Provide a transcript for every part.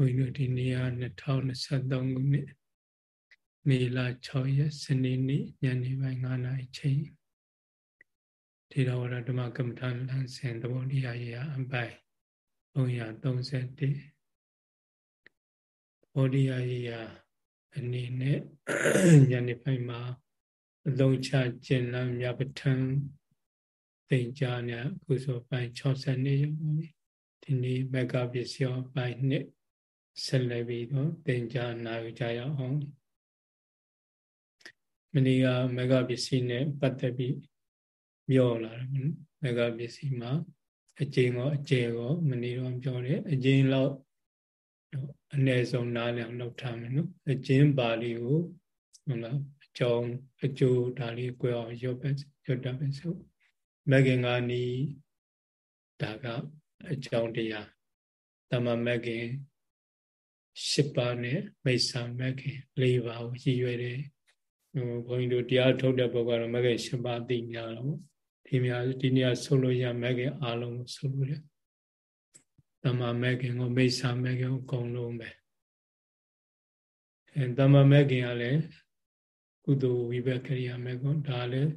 ဘုန်းကြီးတို့ဒီနေ့က2023ခုနှစ်မေလ6ရက်စနေနေ့ညနေပိုင်း9နာရီချိန်ထေရဝါဒဓမ္မကမ္မထာလမ်းစဉ်သဘောတရားရာအပိုင်331ဘောဓိယာရာအနေနဲ့ညနေပိုင်းမှာအလုံးချကျင်လန်းမြပထံသင်ကြားနေကုသိုလ်ပိုင်း62ရောက်ပါပြီဒီနေ့မကပစ္စယောပိုင်းနှစ် ဆက်လက်ပြီးတော့သင်ကြားနာယူကြရအောင်မနေ့ကမကပစ္စည်းနဲ့ပတ်သက်ပြီးပြောလာတယ်မကပစ္စည်းမှာအကျဉ်းရောအကျယ်ရောမနေ့တော့ပြောတယ်အကျဉ်းလောက်အ ਨੇ ဆုံးနားလည်အောင်လုပ်ထားမယ်နော်အကျဉ်းပါဠိကိုဟုတ်လားအကြောင်းအကျိုးဒါလေးကိုအောင်ရွတ်ပဲရွတ်တတ်ပဲဆိုမဂ္ဂင်္ဂာနီဒါကအကြောင်းတရားတမမဂ္ဂင် ၈ပါးနဲ့မိစ္ဆာမဂ္ဂင်၄ပါးကိုရည်ရွယ်တယ်ဟိုဘုန်းကြီးတို့တရားထုတ်တဲ့ပုဂ္ဂိုလ်ကတော့မဂ္ဂင်၈ပါးသိများတော့ဒီများဒီနေရာဆုံးလို့ရမဂ္ဂင်အားလုံးကိုဆုံးလို့ရတမမဂ္ဂင်ကိုမိစ္ဆာမဂ္ဂင်ကိုအကုန်လုံးပဲအဲတမမဂ္ဂင်ကလည်းကုသိုလ်ဝိဘက်ကရိယာမဂ္ဂင်ဒါလည်း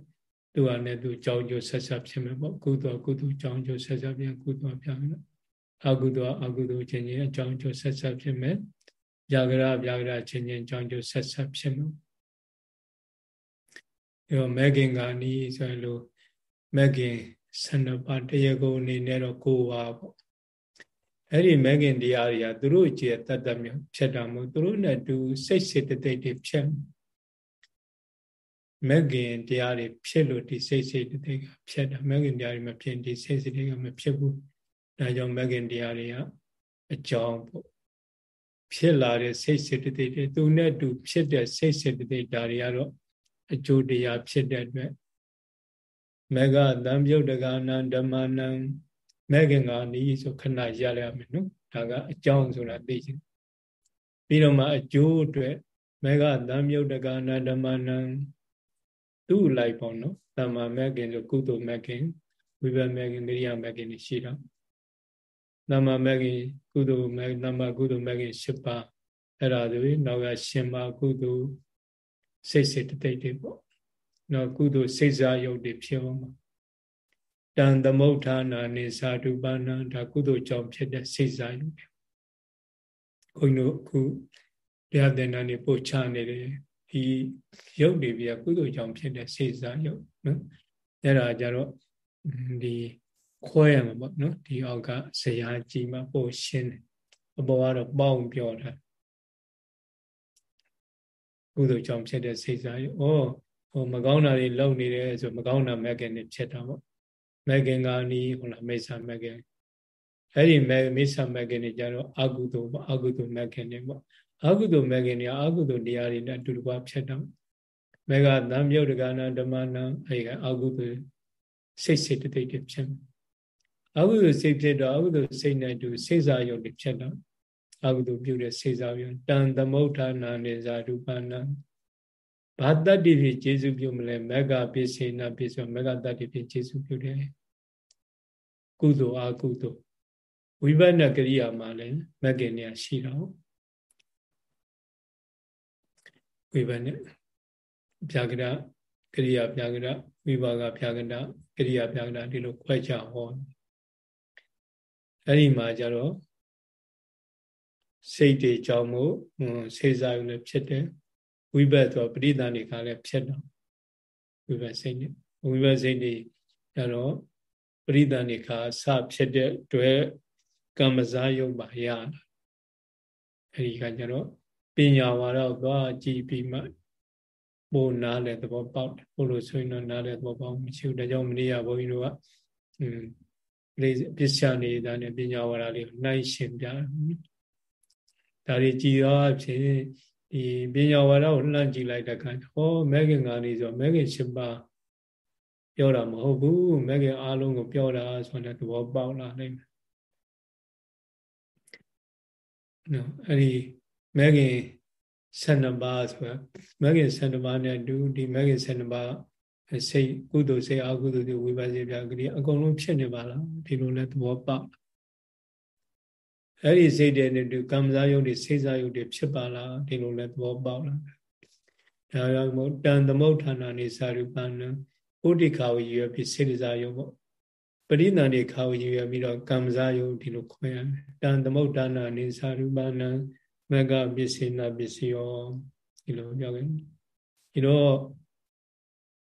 သူဟာနဲ့သူကြောင်းကျိုးဆက်ဆက်ဖြစ်မယ်ပေါ့ကုသိုလ်ကုသိုလ်ကြောင်းကျိုးဆက်ဆက်ပြန်ကုသိုလ်ပြန်မယ် အကုသိုလ်အကုသိုလ်ချင်းချင်းအကြောင်းကျိုးဆက်ဆက်ဖြစ်မယ်ဗျာကရဗျာကရချင်းချင်းအကြောင်းကျိုးဆက်ဆက်ဖြစ်မယ်အဲတော့မဲခင်ကနီးဆိုလို့မဲခင်12ပါးတရားကုန်အနေနဲ့တော့9ပါးပေါ့အဲ့ဒီမဲခင်တရားတွေကသူတို့ကြည်တတ်တတ်မျိုးဖြစ်တာမို့သူတို့နဲ့တူစိတ်စေတသိက်တွေဖြစ်မဂ္ဂင်တရားတွေဖြစ်လို့ဒီစိတ်စိတ်တသိက်ကဖြစ်တာမဂ္ဂင်တရားတွေမဖြစ်ဒီစိတ်စိတ်တွေကမဖြစ်ဘူး ဒါကြောင့်မဂ္ဂင်တရားတွေကအကြောင်းပေါ့ဖြစ်လာတဲ့စိတ်စိတ်တသိက်တွေသူနဲ့တူဖြစ်တဲ့စိတ်စိတ်တသိက်ဒါတွေကတော့အကျိုးတရားဖြစ်တဲ့အတွက်မဂ္ဂသံယုတ်တကနာဓမ္မနံမဂ္ဂင်ကနီးဆိုခဏရရမယ်နော်ဒါကအကြောင်းဆိုတာသိချင်ပြီးတော့မှအကျိုးအတွက်မေဃသံယုတ်တကနာဓမ္မနံသူ့လိုက်ပေါ့နော်တမ္မာမဂ္ဂင်ဆိုကုသိုလ်မဂ္ဂင်ဝိပမဂ္ဂင်ကိရိယာမဂ္ဂင်ရှိတော့ နမမဂ္ဂိကုသိုလ်မဂ္ဂနမကုသိုလ်မဂ္ဂိ၈ပါးအဲ့ဒါတွေနောက်ကရှင်မကုသိုလ်စိတ်စေတသိက်တွေပေါ့နောက်ကုသိုလ်စိတ်စားယုတ်တွေဖြစ်အောင်တန်သမုဋ္ဌာနာနေသာဒုပါဏံဒါကုသိုလ်ကြောင့်ဖြစ်တဲ့စိတ်စားယုတ်တွေခွင်တို့အခုတရားသင်တန်းတွေပို့ချနေတယ်ဒီယုတ်တွေပြကုသိုလ်ကြောင့်ဖြစ်တဲ့စိတ်စားယုတ်နော်အဲ့ဒါကြတော့ဒီ ခွဲရမှာပေါ့နော်ဒီအောက်ကဇရာကြီးမှာပို့ရှင်းတယ်အပေါ်ကတော့ပေါင်းပြောတာကုသိုလ်ကြောင့်ဖြစ်တဲ့စေစားရုပ်ဩဟိုမကောင်းတာတွေလုံနေတယ်ဆိုမကောင်းတာမက်ကင်တွေဖြစ်တာပေါ့မက်ကင်ကနီးဟုတ်လားမိစ္ဆာမက်ကင်အဲ့ဒီမိစ္ဆာမက်ကင်တွေကြတော့အကုသိုလ်ပေါ့အကုသိုလ်မက်ကင်တွေပေါ့အကုသိုလ်မဂ္ဂင်တွေအကုသိုလ်တရားတွေနဲ့အတူတကွဖြစ်တော့မေဃသံမြုပ်တကနာဓမ္မနာအဲဒီကအကုသိုလ်စိတ်စိတ်တိတ်တိတ်ဖြစ် အကုသိုလ်စိတ်ဖြစ်တော့အကုသိုလ်စိတ်နဲ့တူစိတ်စားယုတ်တွေဖြစ်တော့အကုသိုလ်ပြုတဲ့စိတ်စားယုတ်တန်သမုဋ္ဌာနာနေဇာရူပနာဘာတတ္တိဖြစ်ကျေစုပြုမလဲမေဃပိစေနာပိဆိုမေဃတတ္တိဖြစ်ကျေစုပြုတယ်ကုသိုလ်အကုသိုလ်ဝိပဿနာကရိယာမှာလည်းမဂ္ဂင်နေရှိတော့ဝိပဿနာပြာကရကရိယာပြာကရဝိပါကပြာကရကရိယာပြာကရဒီလိုခွဲခြားဟော အဲ့ဒီမှာကျတော့စိတ်တွေကြောင့်မို့စေစားရုံလည်းဖြစ်တယ်ဝိဘတ်ဆိုပရိသန်တွေကလည်းဖြစ်တော့ဝိဘတ်စိတ်နဲ့ဝိဘတ်စိတ်တွေကျတော့ပရိသန်တွေကစဖြစ်တဲ့တွေ့ကမ္မဇာယုတ်ပါရတာအဲ့ဒီကကျတော့ပညာဝါတော့သွားကြည်ပြီးမှပို့နားလဲသဘောပေါက်တယ်ပို့လို့ဆိုရင်တော့နားလဲသဘောပေါက်မရှိဘူးဒါကြောင့်မနေ့ကဘုန်းကြီးတို့ကအင်း လေးပစ္စယနေတာနဲ့ပညာဝါဒလေးကိုနှိုင်းရှင်ပြဒါတွေကြည်ရောအဖြစ်ဒီပညာဝါဒကိုလှမ်းကြည့်လိုက်တဲ့အခါဟောမဲခင်ကနေဆိုမဲခင်ရှင်ပါပြောတာမဟုတ်ဘူးမဲခင်အားလုံးကိုပြောတာဆိုတဲ့သဘောပေါက်လာနိုင်မယ်နော်အဲ့ဒီမဲခင်12ပါးဆိုတာမဲခင်12ပါးနဲ့တူဒီမဲခင်12ပါး စိတ်ကုသိုလ်စိတ်အကုသိုလ်တွေဝိပဿနာပြကလေးအကုန်လုံးဖြစ်နေပါလားဒီလိုလဲသဘောပေါက်အဲ့ဒီစိတ်တွေနဲ့တူကံစားယုတ်တွေစိတ်စားယုတ်တွေဖြစ်ပါလားဒီလိုလဲသဘောပေါက်လာဒါကြောင့်မို့တန်သမုဋ္ဌာနာနေစာရူပနံဥဒိခာဝရွယ်ပြီးစေတစားယုတ်ပေါ့ပရိသန္တိခာဝရွယ်ပြီးတော့ကံစားယုတ်ဒီလိုခေါ်ရတယ်တန်သမုဋ္ဌာနာနေစာရူပနံမကပစ္စေနာပစ္စယောဒီလိုပြောခဲ့ဒီတော့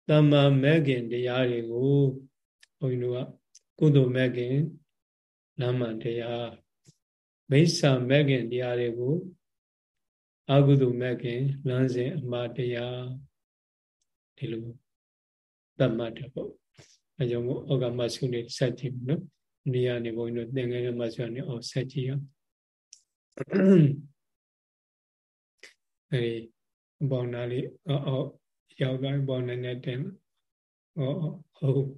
တမ္မာမဲ့ခင်တရားတွေကိုဘုန်းကြီးတို့ကကုသိုလ်မဲ့ခင်လမ်းမှန်တရားမိစ္ဆာမဲ့ခင်တရားတွေကိုအကုသိုလ်မဲ့ခင်လမ်းစဉ်အမှားတရားဒီလိုသတ်မှတ်တယ်ပေါ့အဲကြောင့်မို့ဩဃမဆုနေဆက်ကြည့်နော်နေရာနေဘုန်းကြီးတို့သင်္ကန်းရမဆုနေအောင်ဆက်ကြည့်ရအဲဒီဘောင်းသားလေးအော် ရောက်သွားဘောင်းနေနဲ့တင်ဟောဟုတ်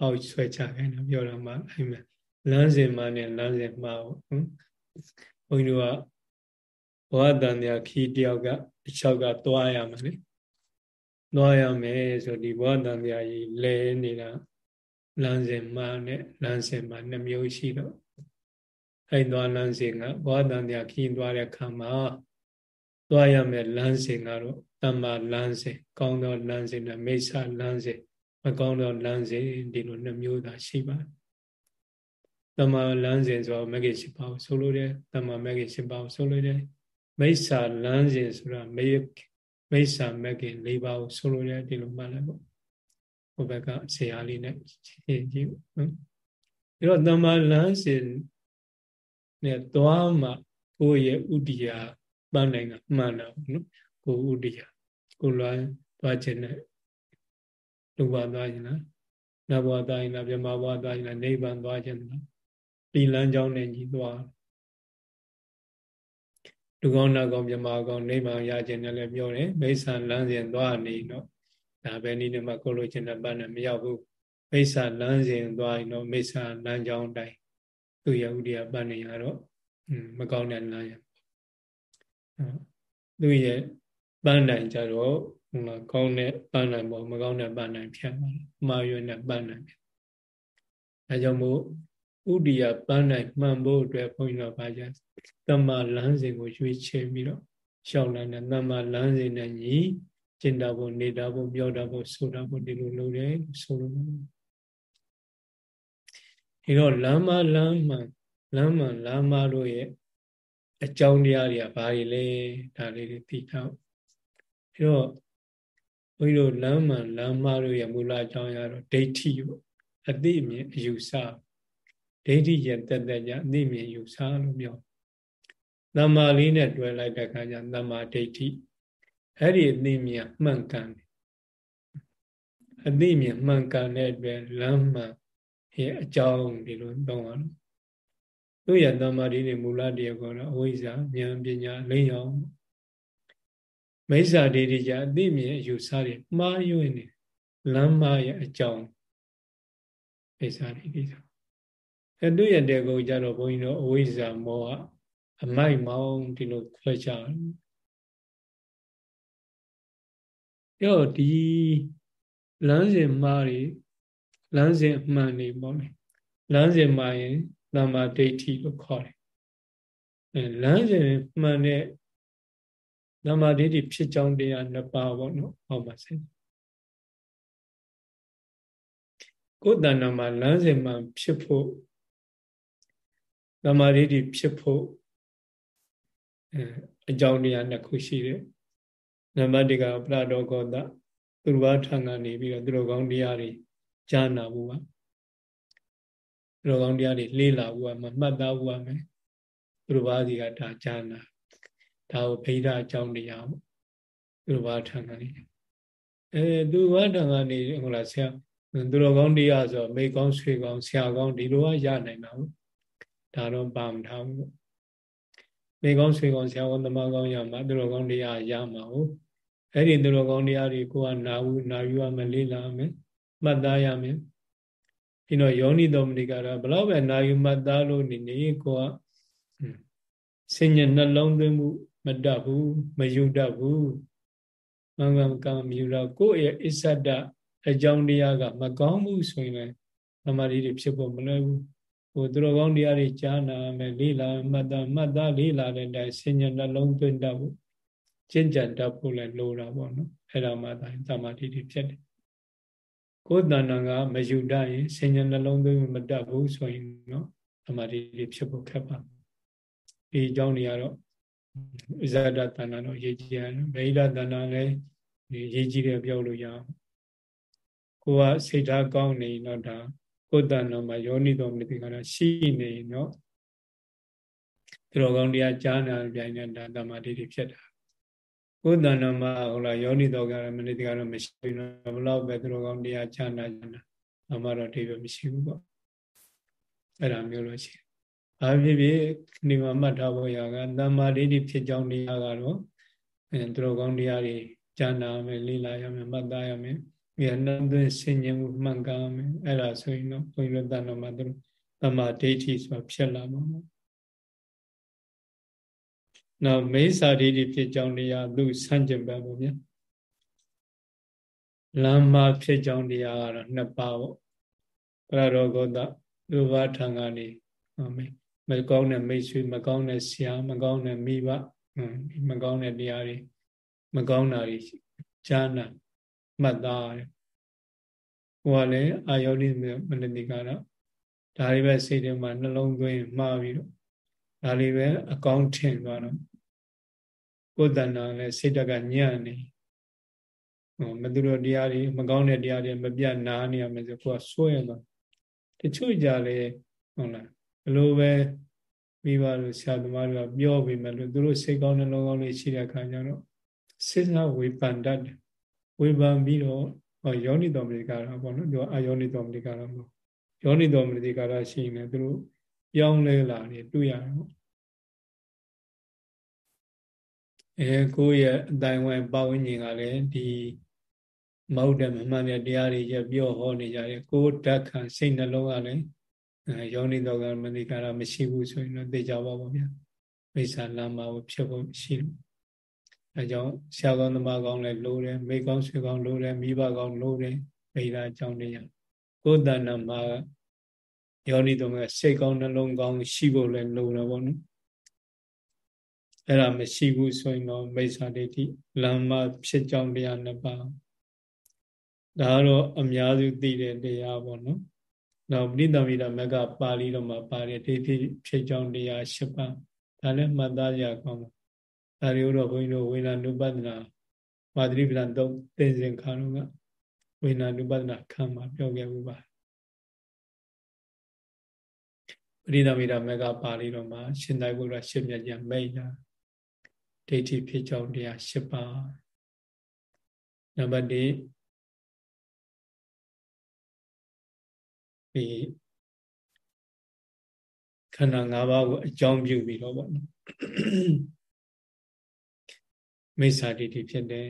အောက်ဆွဲချခိုင်းတာပြောတော့မှအဲ့မဲ့လမ်းစဉ်မှနဲ့လမ်းစဉ်မှာပေါ့ဘုန်းကြီးတို့ကဘောတန်မြခီတယောက်ကတစ်ချောက်ကသွားရမှာလေသွားရမယ်ဆိုဒီဘောတန်မြကြီးလဲနေတာလမ်းစဉ်မှနဲ့လမ်းစဉ်မှာနှမျိုးရှိတော့အဲ့သွားလမ်းစဉ်ကဘောတန်မြခီသွားတဲ့ခါမှာသွားရမယ်လမ်းစဉ်ကတော့ တမ္မာလမ်းစဉ်ကောင်းသောလမ်းစဉ်နဲ့မိစ္ဆာလမ်းစဉ်မကောင်းသောလမ်းစဉ်ဒီလိုနှမျိုးသာရှိပါတယ်တမ္မာလမ်းစဉ်ဆိုတော့မဂ္ဂင်၈ပါးကိုဆိုလိုတယ်တမ္မာမဂ္ဂင်၈ပါးကိုဆိုလိုတယ်မိစ္ဆာလမ်းစဉ်ဆိုတာမေမိစ္ဆာမဂ္ဂင်၄ပါးကိုဆိုလိုတယ်ဒီလိုမှတ်လိုက်ပေါ့ဟိုဘက်ကဆရာလေးနဲ့ရှင်းကြည့်နော်ပြီးတော့တမ္မာလမ်းစဉ်နဲ့သွားမှကိုယ့်ရဲ့ဥဒိယပန်းနိုင်တာမှန်တာပေါ့နော် ကိုဥဒိယကိုလွားသွားခြင်းနဲ့လူဘသွားခြင်းလားနတ်ဘဝသွားခြင်းလားမြမဘဝသွားခြင်းလားနိဗ္ဗာန်သွားခြင်းလားဒီလမ်းကြောင်းနဲ့ညီသွားလူကောင်းနတ်ကောင်းမြမကောင်းနိဗ္ဗာန်ရခြင်းနဲ့လည်းပြောတယ်မိစ္ဆာလမ်းစဉ်သွားနေတော့ဒါပဲနည်းနဲ့မှကိုလိုချင်တဲ့ပန်းနဲ့မရောက်ဘူးမိစ္ဆာလမ်းစဉ်သွားရင်တော့မိစ္ဆာလမ်းကြောင်းတိုင်းသူရဥဒိယပန်းနေရတော့မကောင်းတဲ့လမ်းရသူရဲ့ ပန်းတိုင်ကြတော့ဟိုကောင်းတဲ့ပန်းတိုင်ပေါ့မကောင်းတဲ့ပန်းတိုင်ဖြတ်ပါမှာရွေးတဲ့ပန်းတိုင်ဖြတ်အဲကြောင့်မို့ဥဒိယပန်းတိုင်မှန်ဖို့အတွက်ဘုန်းကြီးတို့ဗာကြတမ္မာလမ်းစဉ်ကိုရွေးချယ်ပြီးတော့ရှောက်လာတဲ့တမ္မာလမ်းစဉ်နဲ့ညီကျင့်တာဖို့နေတာဖို့ပြောတာဖို့ဆိုတာဖို့ဒီလိုလုပ်တယ်ဆိုလို့ဒီတော့လမ်းမလမ်းမှလမ်းမှလမ်းမတို့ရဲ့အကြောင်းတရားတွေကဘာတွေလဲဒါလေးတွေသိတော့ အဲတော့ဘုန်းကြီးတို့လမ်းမှန်လမ်းမတို့ရဲ့မူလအကြောင်းရတော့ဒိဋ္ဌိပေါ့အသိအမြင်အယူဆဒိဋ္ဌိရဲ့တက်တက်ကြအသိအမြင်ယူဆလို့ပြောသမ္မာလေးနဲ့တွဲလိုက်တဲ့အခါကျသမ္မာဒိဋ္ဌိအဲ့ဒီအသိမြင်မှန်ကန်တယ်အသိမြင်မှန်ကန်တဲ့အတွက်လမ်းမှန်ရဲ့အကြောင်းဒီလိုသုံးအောင်သူ့ရဲ့တမ္မာဒီနေမူလတရားကတော့အဝိဇ္ဇာဉာဏ်ပညာလိမ့်အောင် မိစ္ဆာဒိဋ္ဌိကြအသိမြင်အယူဆတွေမှားယွင်းနေလမ်းမရဲ့အကြောင်းမိစ္ဆာဒိဋ္ဌိဆိုအဲသူ့ရဲ့တဲ့ကိုကြတော့ဘုန်းကြီးတို့အဝိဇ္ဇာမောဟအမိုက်မောင်းဒီလိုခွဲခြားရောဒီလမ်းစဉ်မှားတွေလမ်းစဉ်အမှန်တွေပေါ့လေလမ်းစဉ်မှာရင်သမ္မာဒိဋ္ဌိလို့ခေါ်တယ်အဲလမ်းစဉ်မှန်တဲ့ သမ္မာဒိဋ္ဌိဖြစ်ကြောင်းတရားနှစ်ပါးပေါ့နော်ဟောပါစေကိုယ်တဏ္ဍာမှာလမ်းစဉ်မှန်ဖြစ်ဖို့သမ္မာဒိဋ္ဌိဖြစ်ဖို့အဲအကြောင်းတရားနှစ်ခုရှိတယ်နံပါတ်1ကပရဒောကောတသူတော်ဘာထံကနေပြီးတော့သူတော်ကောင်းတရားတွေကြားနာဖို့ပါသူတော်ကောင်းတရားတွေလေးလာဖို့ကမမှတ်သားဖို့ရမယ်သူတော်ဘာစီကဒါကြားနာ ဒါကိုဗိဓာအကြောင်းတရားပေါ့သူတော်ဘာထံကနေအဲသူတော်ဘာထံကနေဟုတ်လားဆရာသူတော်ကောင်းတရားဆိုမိကောင်းဆွေကောင်းဆရာကောင်းဒီလိုကရနိုင်တာဟုတ်ဒါတော့ပါမထားဘူးမိကောင်းဆွေကောင်းဆရာကောင်းသမားကောင်းရမှာသူတော်ကောင်းတရားရမှာဟုတ်အဲ့ဒီသူတော်ကောင်းတရားတွေကိုကနာဘူးနာယူရမယ်လေးလာမယ်မှတ်သားရမယ်ဒီတော့ယောနိတော်မဏိကတော့ဘလောက်ပဲနာယူမှတ်သားလို့နေနေကိုကစဉ္ညာနှလုံးသွင်းမှု မတတ်ဘူးမယူတတ်ဘူးမင်္ဂမကံမြူတော့ကိုယ့်ရဲ့အစ္ဆဒအကြောင်းတရားကမကောင်းဘူးဆိုရင်လည်းသမာဓိတွေဖြစ်ဖို့မလွယ်ဘူးဟိုသူတော်ကောင်းတရားတွေကြားနာမယ်လေးလာမှတ်သားမှတ်သားလေးလာတဲ့အတိုင်းစဉ္ညာနှလုံးသွင်းတတ်ဖို့ကျင့်ကြံတတ်ဖို့လည်းလိုတာပေါ့နော်အဲ့ဒါမှသာသမာဓိတွေဖြစ်တယ်ကိုယ်တဏ္ဍာကမယူတတ်ရင်စဉ္ညာနှလုံးသွင်းမတတ်ဘူးဆိုရင်နော်သမာဓိတွေဖြစ်ဖို့ခက်ပါဒီအကြောင်းတွေကတော့ ဣဇဒတဏ္ဍာတော့ရေးကြည့်ရတယ်ဗိဓတဏ္ဍာလည်းရေးကြည့်တယ်ပြောလို့ရအောင်ကိုကစိတ်ထားကောင်းနေတော့ဒါကိုယ်တဏ္ဍာမှာယောနိတော်မတိကတော့ရှိနေနော်သူတော်ကောင်းတရားကြားနာပြိုင်နေတာသမာဓိတွေဖြစ်တာကိုယ်တဏ္ဍာမှာဟုတ်လားယောနိတော်ကမနိတိကတော့မရှိဘူးနော်ဘလို့ပဲသူတော်ကောင်းတရားကြားနာကြတာအမှတော့ဒီလိုမရှိဘူးပေါ့အဲ့ဒါမျိုးလို့ရှိ။ ဘာဖြစ်ဖြစ်ဒီမှာမှတ်ထားဖို့ရကတမ္မာဒိဋ္ဌိဖြစ်ကြောင်းတရားကတော့အဲသူတော်ကောင်းတရားတွေကြားနာမယ်လေ့လာရမယ်မှတ်သားရမယ်။ဉာဏ်နဲ့သွင်းဆင်ញင်မှုမှန်ကန်မယ်။အဲ့ဒါဆိုရင်တော့ဘုန်းကြီးတို့တဏ္ဍာမှာသူတမ္မာဒိဋ္ဌိဆိုတာဖြစ်လာမှာပေါ့။နောက်မေစာဒိဋ္ဌိဖြစ်ကြောင်းတရားသူဆန့်ကျင်ဘက်ပေါ့ဗျာ။လမ်းမဖြစ်ကြောင်းတရားကတော့နှစ်ပါးပေါ့။ပရရောဂောတလူဘထံကနေမ ကောင်းတဲ့မိတ်ဆွေမကောင်းတဲ့ဆရာမကောင်းတဲ့မိဘမကောင်းတဲ့တရားတွေမကောင်းတာတွေကြားနာမှတ်သားတယ်ဟိုကလည်းအာယောနိမနတိကတော့ဒါတွေပဲစိတ်ထဲမှာနှလုံးသွင်းမှားပြီးတော့ဒါလေးပဲအကောင်းထင်သွားတော့ကိုယ်တဏ္ဍာလည်းစိတ်တကညံ့နေဟိုမသူတို့တရားတွေမကောင်းတဲ့တရားတွေမပြတ်နာနေရမယ်ဆိုကိုယ်ကစွဲရတော့တချို့ကြလေဟုတ်လား ဘလို့ပဲမိဘတို့ဆရာသမားတွေကပြောပြီးမှလို့သူတို့စိတ်ကောင်းနှလုံးကောင်းလေးရှိတဲ့အခါကျတော့စိတ်နာဝေပန်တတ်တယ်ဝေပန်ပြီးတော့ဟောယောနိတော်မတိကာရပေါ့နော်ဒီအာယောနိတော်မတိကာရမဟုတ်ယောနိတော်မတိကာရရှိနေသူတို့ပြောင်းလဲလာတယ်တွေ့ရတယ်ပေါ့အဲကိုယ့်ရဲ့အတိုင်းဝိုင်းပဝန်းကျင်ကလည်းဒီမဟုတ်တဲ့မမှန်တဲ့တရားတွေရပြောဟောနေကြတယ်ကိုယ်ဓာတ်ခံစိတ်နှလုံးကလည်း ယောနိတော်ကမနိကာရမရှိဘူးဆိုရင်တော့သိကြပါပါဗျာမိစ္ဆာလမ်းမှာဖြစ်ဖို့ရှိလို့အဲကြောင့်ဆရာကောင်းသမားကောင်းလည်းလိုတယ်မိကောင်းဆွေကောင်းလိုတယ်မိဘကောင်းလိုတယ်ဗေဒအကြောင်းတရားကိုယ်တဏ္ဍမှာယောနိတော်ကစိတ်ကောင်းနှလုံးကောင်းရှိဖို့လည်းလိုတယ်ပေါ့နော်အဲ့ဒါမရှိဘူးဆိုရင်တော့မိစ္ဆာဒိဋ္ဌိလမ်းမှာဖြစ်ကြောင်းတရားနှစ်ပါးဒါကတော့အများစုသိတဲ့တရားပေါ့နော် နောက်ပဋိသမီရမကပါဠိတော်မှာပါတယ်ဒိဋ္ဌိဖြစ်ကြောင်းတရား၈ပါးဒါလည်းမှတ်သားရကောင်းပါဒါတွေတော့ဘုန်းကြီးတို့ဝိညာဉ် ानु ပဒနာမာတိပလံသုံးသင်္စင်ခါတော့ကဝိညာဉ် ानु ပဒနာခံမှာပြောခဲ့မှုပါပရိသမီရမကပါဠိတော်မှာရှင်သာဘုရားရှင်းပြကြမိတ်တာဒိဋ္ဌိဖြစ်ကြောင်းတရား၈ပါးနံပါတ် ဒီခန္ဓာ၅ပါးကိုအကြောင်းပြုပြီးတော့ပေါ့နော်မိစ္ဆာဒိဋ္ဌိဖြစ်တယ်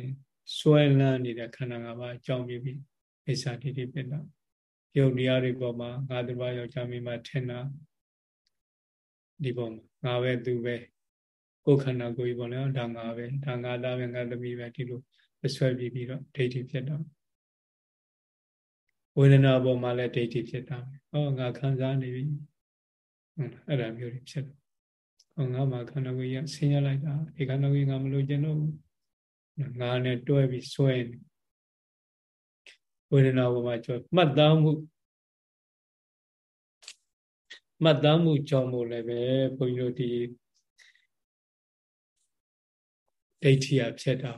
စွဲလန်းနေတဲ့ခန္ဓာ၅ပါးအကြောင်းပြုပြီးမိစ္ဆာဒိဋ္ဌိဖြစ်တာယုတ်တရားတွေပေါ်မှာငါတပါးယောက်ျားမိန်းမထင်တာဒီပေါ်မှာငါပဲသူပဲကိုယ်ခန္ဓာကိုယ်ကြီးပေါ်လဲဒါငါပဲဒါငါသားပဲငါသမီးပဲဒီလိုအဆွဲပြီးပြီးတော့ဒိဋ္ဌိဖြစ်တော့ ဝေဒနာပေါ်မှာလည်းဒိဋ္ဌိဖြစ်တာပဲဟောငါခံစားနေပြီဟုတ်အဲ့ဒါမျိုးတွေဖြစ်တယ်ဟောငါမှခန္ဓာကိုယ်ကြီးဆင်းရဲလိုက်တာဒီခန္ဓာကိုယ်ငါမလို့ကျင်တော့ငါနဲ့တွဲပြီးဆွဲနေဝေဒနာပေါ်မှာကျော်မှတ်သားမှုမှတ်သားမှုကြောင့်မို့လည်းပဲဘုန်းကြီးတို့ဒီဒိဋ္ဌိယဖြစ်တာ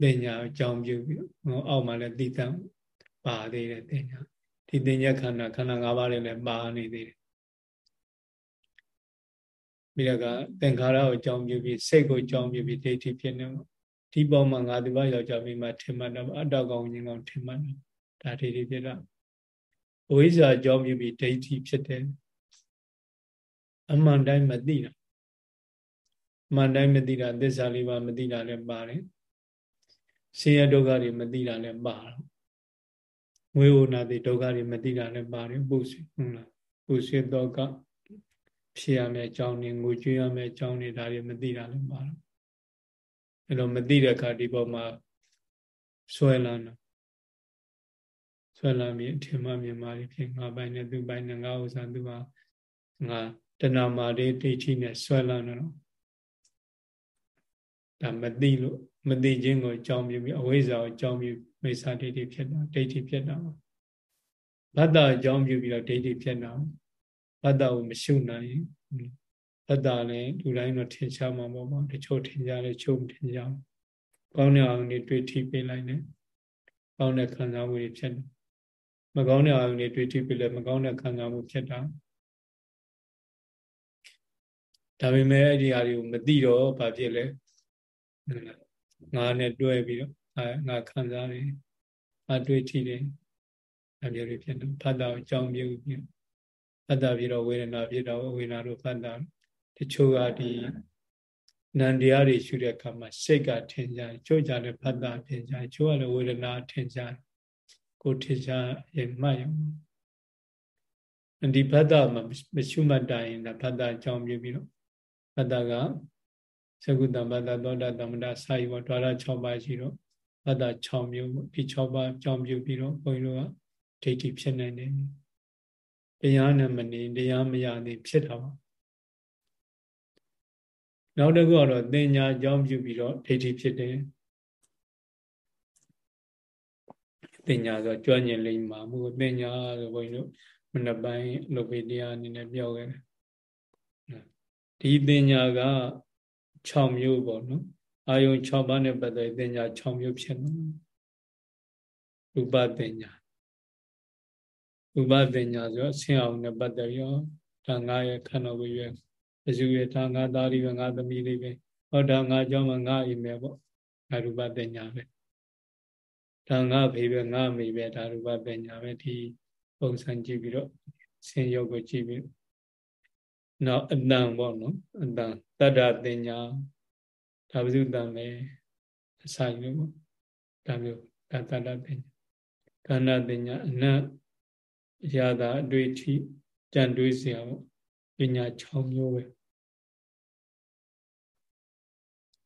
ပညာအကြောင်းပြုပြီးအောက်မှာလည်းသိတံ ပါသေးတယ်တင်ညာဒီတင်ညာခန္ဓာခန္ဓာ၅ပါးလည်းပါနေသေးတယ်ပြီးတော့ကသင်္ခါရကိုအကြောင်းပြုပြီးစိတ်ကိုအကြောင်းပြုပြီးဒိဋ္ဌိဖြစ်နေမှာဒီပေါ်မှာငါဒီဘယောက်ျားမိန်းမထင်မှတ်တော့အတ္တကောင်ကြီးကောင်ထင်မှတ်တော့ဒါဒိဋ္ဌိဖြစ်တာဝိဇ္ဇာအကြောင်းပြုပြီးဒိဋ္ဌိဖြစ်တယ်အမှန်တိုင်းမသိတာအမှန်တိုင်းမသိတာသစ္စာလေးပါမသိတာလည်းပါတယ်ဆင်းရဲဒုက္ခတွေမသိတာလည်းပါတော့ ငွေဥနာတိဒုက္ခတွေမသိတာလည်းပါတယ်ပုဆွေဟုတ်လားပုဆွေတော့ကဖြစ်ရမယ့်အကြောင်းတွေငိုကြွေးရမယ့်အကြောင်းတွေဒါတွေမသိတာလည်းပါတော့အဲ့တော့မသိတဲ့အခါဒီပေါ်မှာဆွဲလန်းတာဆွဲလာပြီးအထင်မှမြင်မာတွေဖြစ်ငါပိုင်နဲ့သူပိုင်နဲ့ငါဥစ္စာသူဟာငါတဏမာတွေဒိဋ္ဌိနဲ့ဆွဲလာတော့ဒါမသိလို့ မသိခြင်းကိုအကြောင်းပြုပြီးအဝိဇ္ဇာကိုအကြောင်းပြုမိစ္ဆာဒိဋ္ဌိဖြစ်တာဒိဋ္ဌိဖြစ်တာပါဘဒ္ဒအကြောင်းပြုပြီးတော့ဒိဋ္ဌိဖြစ်တာဘဒ္ဒကိုမရှုနိုင်ဘဒ္ဒလည်းလူတိုင်းတော့ထင်ရှားမှာပေါ့ပေါ့တချို့ထင်ကြတယ်ချို့မထင်ကြဘူးကောင်းတဲ့အောင်တွေတွေ့ထိပေးလိုက်တယ်ကောင်းတဲ့ခံစားမှုတွေဖြစ်တယ်မကောင်းတဲ့အာရုံတွေတွေ့ထိပေးလဲမကောင်းတဲ့ခံစားမှုဖြစ်တာဒါပေမဲ့အဲ့ဒီအရာတွေကိုမသိတော့ဘာဖြစ်လဲ ငါနဲ့တွဲပြီးတော့ငါခံစားတယ်အတွေ့ထိတယ်အမျိုးတွေဖြစ်တယ်ဖတ်တာအကြောင်းပြုပြီးဖတ်တာပြီးတော့ဝေဒနာဖြစ်တော့ဝေဒနာတို့ဖတ်တာတချို့ကဒီနန္တရားတွေရှုတဲ့အခါမှာစိတ်ကထင်ကြတယ်ချို့ကြတယ်ဖတ်တာထင်ကြတယ်ချို့ကလည်းဝေဒနာထင်ကြတယ်ကိုထင်ကြရင်မှတ်ရအောင်ဒီဖတ်တာမှာမရှုမှတ်တိုင်းဒါဖတ်တာအကြောင်းပြုပြီးတော့ဖတ်တာက သကုတ္တမတ္တသောတာတမ္မတာစာယဝဒွါရ6ပါးရှိတော့ဖတ်တာ6မျိုးဒီ6ပါးအကြောင်းပြုပြီးတော့ဘုန်းကြီးတို့ကဒိဋ္ဌိဖြစ်နိုင်တယ်တရားနဲ့မနေတရားမရသေးဖြစ်တာပါနောက်တစ်ခုကတော့သင်ညာအကြောင်းပြုပြီးတော့ဒိဋ္ဌိဖြစ်တယ်သင်ညာဆိုကြွညင်လိမ့်မှာမှုသင်ညာဆိုဘုန်းကြီးတို့မနပိုင်းလုပိတရားအနေနဲ့ပြောခဲ့တယ်ဒီသင်ညာက 6မျိုးပေါ့နော်အာယုံ6ပါးနဲ့ပတ်သက်သင်ညာ6မျိုးဖြစ်နေရူပသင်ညာရူပပညာဆိုဆင်းအောင်နဲ့ပတ်သက်ရောဒါငါရဲ့ခန္ဓာကိုယ်ရဲ့အစုရဲ့ဒါငါသားလေးပဲငါသမီးလေးပဲဟောဒါငါကြောင့်မှငါအိမ်ပဲပေါ့ဒါရူပပညာပဲဒါငါဖေပဲငါမိပဲဒါရူပပညာပဲဒီပုံစံကြည့်ပြီးတော့ဆင်းရုပ်ကိုကြည့်ပြီး နောက်အတန်ပေါ့နော်အတန်တတ္တပညာဒါဘုဇုတန်ပဲအဆိုင်လို့ပေါ့ဒါမျိုးဒါတတ္တပညာခန္ဓာပညာအနတ်အရာသာအတွေ့အထိကြံတွေးစရာပေါ့ပညာ6မျိုးပဲ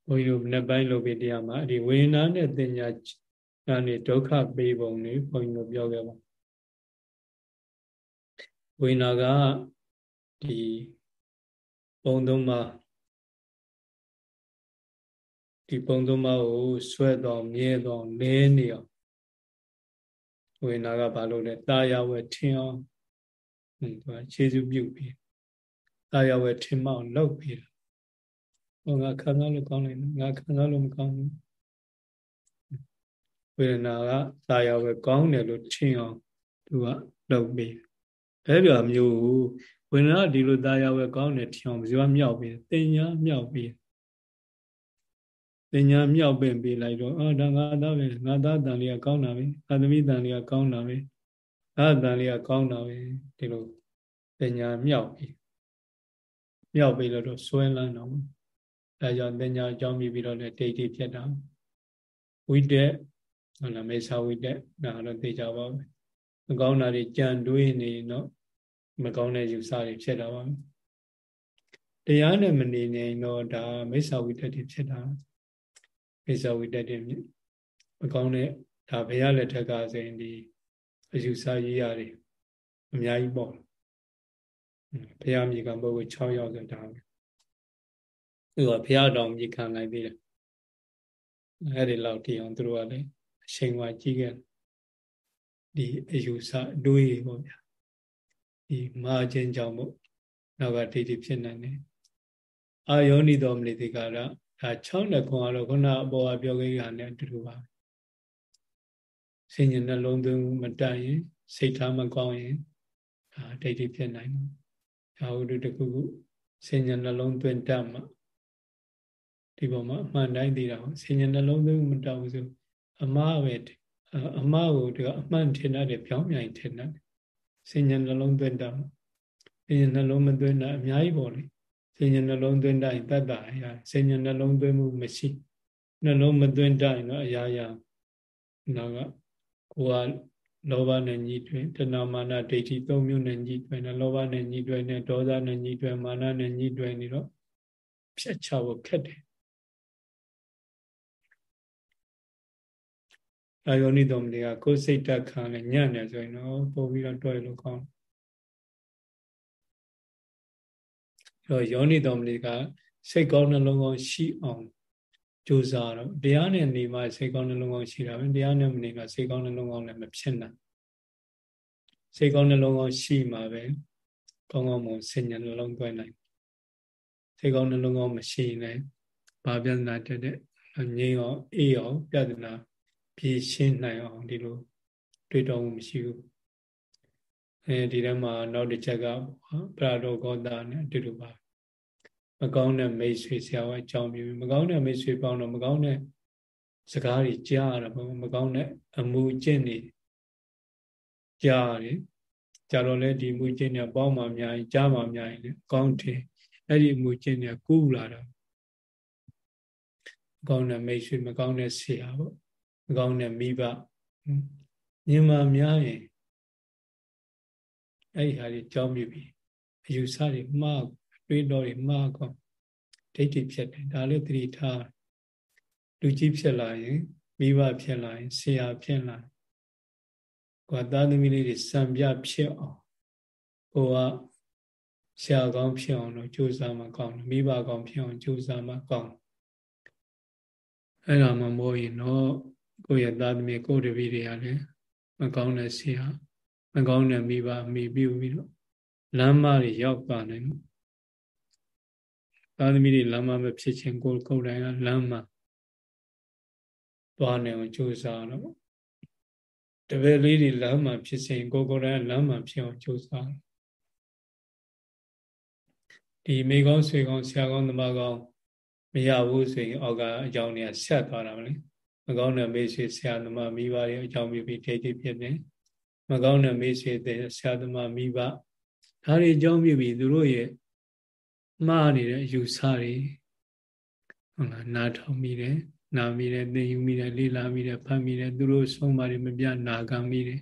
ဘုန်းကြီးတို့နှစ်ပိုင်းလုပ်ပြီးတရားမှာဒီဝေဒနာနဲ့ပညာကနေဒုက္ခပေးပုံတွေဘုန်းကြီးတို့ပြောခဲ့ပါဝေဒနာကဒီ ပုံသုံးပါဒီပုံသုံးပါကိုဆွဲတော့မြဲတော့လဲနေအောင်ဝေနာကဘာလို့လဲတာယာဝဲထင်အောင်ဟွန်းသူကခြေစုပြုတ်ပြီးတာယာဝဲထင်မအောင်လုပ်ပြီးတာဟောငါခံစားလို့ကောင်းတယ်ငါခံစားလို့မကောင်းဘူးဝေဒနာကတာယာဝဲကောင်းတယ်လို့ထင်အောင်သူကလုပ်ပြီးအဲ့လိုမျိုးဝေဒနာဒီလိုတာယာဝဲကောင်းတယ်ထင်အောင်ဘယ်သူကမြောက်ပြီးတင်ညာမြောက်ပြီးတင်ညာမြောက်ပင်ပေးလိုက်တော့အော်ဒါငါသားပဲငါသားတန်လေးကကောင်းတာပဲအာသမီတန်လေးကကောင်းတာပဲအာတန်လေးကကောင်းတာပဲဒီလိုတင်ညာမြောက်ပြီးမြောက်ပြီးတော့ဆွဲလန်းတော့ဒါကြောင့်တင်ညာအကြောင်းပြီးပြီးတော့လည်းဒိဋ္ဌိဖြစ်တာဝိတက်ဟုတ်လားမေသာဝိတက်ဒါတော့သိကြပါဘူးမကောင်းတာတွေကြံတွေးနေတော့ မကောင်းတဲ့ယူဆတွေဖြစ်တာပါတရားနဲ့မနေနိုင်တော့ဒါမိစ္ဆာဝိတက်တွေဖြစ်တာပိဿဝိတ္တတဲ့မြမကောင်းတဲ့ဒါဘုရားလက်ထက်ကဆိုရင်ဒီအယူဆရေးရတယ်အများကြီးပေါ့ဘုရားမြေကပုဂ္ဂိုလ်6ယောက်ဆိုတာပဲသူကဘုရားတော်မြေခံလိုက်သေးတယ်အဲ့ဒီလောက်တည်အောင်သူတို့ကလည်းအချိန်ဝါကြီးခဲ့ဒီအယူဆအတွေးပေါ့ဗျာ ဒီမာခြင်းကြောင့်ပေါ့နောက်ကဒိဋ္ဌိဖြစ်နိုင်တယ်အာယောနိတော်မနိတိကာရဒါ6လက်ခွန်ကတော့ခုနအပေါ်ကပြောခဲ့ရတဲ့အတူတူပါဆင်ញနှလုံးသွင်းမတတ်ရင်စိတ်ထားမကောင်းရင်ဒါဒိဋ္ဌိဖြစ်နိုင်တော့ဒါဝိတုတခုခုဆင်ញနှလုံးသွင်းတတ်မှဒီပေါ်မှာအမှန်တိုင်းသိတာပေါ့ဆင်ញနှလုံးသွင်းမတတ်ဘူးဆိုအမှားပဲအမှားကိုဒီကအမှန်ထင်တယ်ပြောင်းမြိုင်ထင်တယ် ဆင်ញနှလုံးသွင်းတတ်မှဆင်ញနှလုံးမသွင်းတာအများကြီးပေါ့လေစဉ္ညာနှလုံးသွင်းတိုင်းတတ်တာရစဉ္ညာနှလုံးသွင်းမှုမရှိနှလုံးမသွင်းတိုင်းတော့အရာရာနောက်ကကိုကလောဘနဲ့ညီတွင်တဏမာနဒိဋ္ဌိသုံးမျိုးနဲ့ညီတွင်တယ်လောဘနဲ့ညီတွင်တယ်ဒေါသနဲ့ညီတွင်မာနနဲ့ညီတွင်နေတော့ဖြတ်ချဖို့ခက်တယ် အာယောနိတော်မတွေကကိုယ်စိတ်တက်ခံလဲညံ့နေဆိုရင်တော့ပို့ပြီးတော့တွဲလို့ကောင်းအဲတော့ယောနိတော်မတွေကစိတ်ကောင်းနှလုံးကောင်းရှိအောင်ကြိုးစားတော့တရားနဲ့နေမှစိတ်ကောင်းနှလုံးကောင်းရှိတာပဲတရားနဲ့မနေကစိတ်ကောင်းနှလုံးကောင်းလည်းမဖြစ်နိုင်စိတ်ကောင်းနှလုံးကောင်းရှိမှပဲကောင်းကောင်းမွန်စဉ္ညာနှလုံးသွင်းနိုင်စိတ်ကောင်းနှလုံးကောင်းမရှိရင်ဘာပြဿနာတက်တဲ့ငြိမ်းအောင်အေးအောင်ပြဿနာ ဖြေရှင်းနိုင်အောင်ဒီလိုတွေ့တော်မှုမရှိဘူးအဲဒီထဲမှာနောက်တစ်ချက်ကပရာဒောဂောတာနဲ့အတူတူပါမကောင်းတဲ့မိတ်ဆွေဆရာကအကြောင်းပြပြီးမကောင်းတဲ့မိတ်ဆွေပေါင်းတော့မကောင်းတဲ့စကားတွေကြားရတာပေါ့မကောင်းတဲ့အမှုကျင့်တွေကြားရတယ်ကြတော့လေဒီမှုကျင့်တွေပေါင်းမှအများကြီးကြားမှအများကြီးလေကောင်းတယ်အဲ့ဒီအမှုကျင့်တွေကူးလာတာမကောင်းတဲ့မိတ်ဆွေမကောင်းတဲ့ဆရာပေါ့ မကောင်းတဲ့မိဘညင်မာများရင်အဲ့ဒီဟာတွေကြောင်းမြပြီအယူဆတွေမှားတွေးတော်တွေမှားကောဒိဋ္ဌိဖြစ်တယ်ဒါလည်းသတိထားလူကြီးဖြစ်လာရင်မိဘဖြစ်လာရင်ဆရာဖြစ်လာကိုယ်သားသမီးလေးတွေစံပြဖြစ်အောင်ကိုကဆရာကောင်းဖြစ်အောင်လို့ကြိုးစားမှကောင်းတယ်မိဘကောင်းဖြစ်အောင်ကြိုးစားမှကောင်းအဲ့ဒါမှမဟုတ်ရင်တော့ ကိုယ့်ရဲ့သားသမီးကိုယ်တပည့်တွေကလည်းမကောင်းတဲ့ဆရာမကောင်းတဲ့မိဘမိပြုပြီးတော့လမ်းမတွေရောက်ပါနိုင်လို့သားသမီးတွေလမ်းမမဖြစ်ခြင်းကိုကိုယ်တိုင်ကလမ်းမသွားနေအောင်ကြိုးစားတော့တပည့်လေးတွေလမ်းမဖြစ်စဉ်ကိုကိုယ်တိုင်လမ်းမဖြစ်အောင်ကြိုးစားဒီမိကောင်းဆွေကောင်းဆရာကောင်းသမားကောင်းမရဘူးဆိုရင်အောက်ကအကြောင်းတွေကဆက်သွားတာမလဲ မကောင်းတဲ့မိတ်ဆွေဆရာသမားမိဘတွေအကြောင်းပြပြီးထိတ်ထိတ်ဖြစ်နေမကောင်းတဲ့မိတ်ဆွေဆရာသမားမိဘဒါတွေအကြောင်းပြပြီးသူတို့ရဲ့မှားနေတဲ့အယူဆတွေဟုတ်လားနားထောင်မိတယ်နာမိတယ်သင်ယူမိတယ်လေ့လာမိတယ်ဖတ်မိတယ်သူတို့ဆုံးမတွေမပြနာခံမိတယ်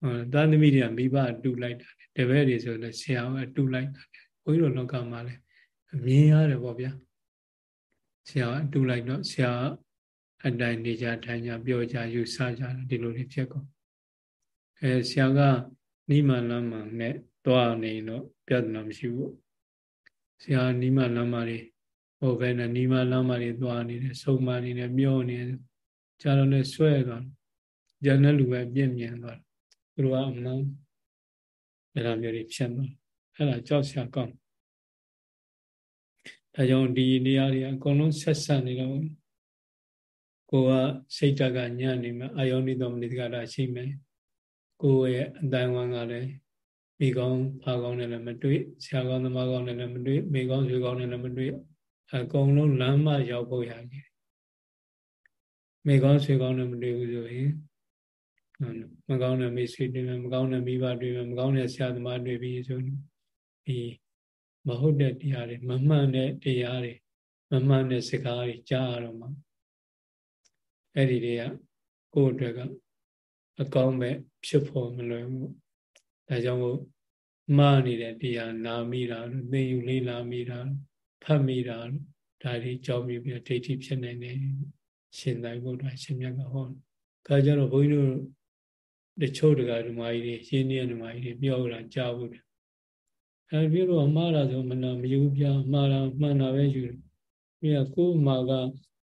ဟောသာသမီတွေကမိဘအတူလိုက်တာတပည့်တွေဆိုလည်းဆရာကအတူလိုက်တာဘုန်းကြီးတို့လောကမှာလည်းအမြင်ရတယ်ပေါ့ဗျာ ဆရာအတူလိုက်တော့ဆရာအတိုင်းနေကြထိုင်ကြပြောကြယူဆကြဒီလိုတွေဖြစ်ကုန်အဲဆရာကနိမလမ်းမှာနဲ့တွားနေတော့ပြဿနာမရှိဘူးဆရာနိမလမ်းမှာတွေဟိုဘယ်နဲ့နိမလမ်းမှာတွေတွားနေတယ်စုံမနေတယ်မျောနေတယ်ကြာတော့လည်းဆွဲသွားကြတဲ့လူပဲပြင့်မြန်သွားသူတို့ကအမှန်အဲ့လိုမျိုးတွေဖြစ်သွားအဲ့ဒါကြောက်စရာကောင်း ဒါကြောင့်ဒီနေရာတွေအကုန်လုံးဆက်ဆက်နေတော့ကိုကစိတ်တက်ကညံ့နေမှာအာယောနိတော်မနိတကတာရှိမယ်ကိုရဲ့အတိုင်းဝမ်းကလည်းမိကောင်းဖာကောင်းနဲ့လည်းမတွေ့ဆရာကောင်းသမားကောင်းနဲ့လည်းမတွေ့မိကောင်းဆွေကောင်းနဲ့လည်းမတွေ့အကုန်လုံးလမ်းမရောက်ဖို့ရကြီးမိကောင်းဆွေကောင်းနဲ့မတွေ့ဘူးဆိုရင်မကောင်းတဲ့မိတ်ဆွေတွေ့မယ်မကောင်းတဲ့မိဘတွေ့မယ်မကောင်းတဲ့ဆရာသမားတွေ့ပြီးဆိုဒီ မဟုတ်တဲ့တရားတွေမမှန်တဲ့တရားတွေမမှန်တဲ့စကားတွေကြားရတော့မှအဲ့ဒီတွေကကိုယ့်အတွက်ကအကောင်းပဲဖြစ်ဖို့မလွယ်ဘူးဒါကြောင့်မို့မှားနေတဲ့တရားနာမိတာလို့သိယူလေးလာမိတာဖတ်မိတာလို့ဒါတွေကြောင်းပြီးပြီးဒိဋ္ဌိဖြစ်နေတယ်ရှင်သာဘုရားရှင်မြတ်ကဟောခါကြတော့ဘုန်းကြီးတို့တချို့တကဓမ္မကြီးတွေရှင်းနေတဲ့ဓမ္မကြီးတွေပြောတာကြားဘူးတယ် အဲပြတော့မှားတာဆိုမနာမယူပြမှားတာမှန်တာပဲယူတယ်ပြီးတော့ကိုယ်မှာက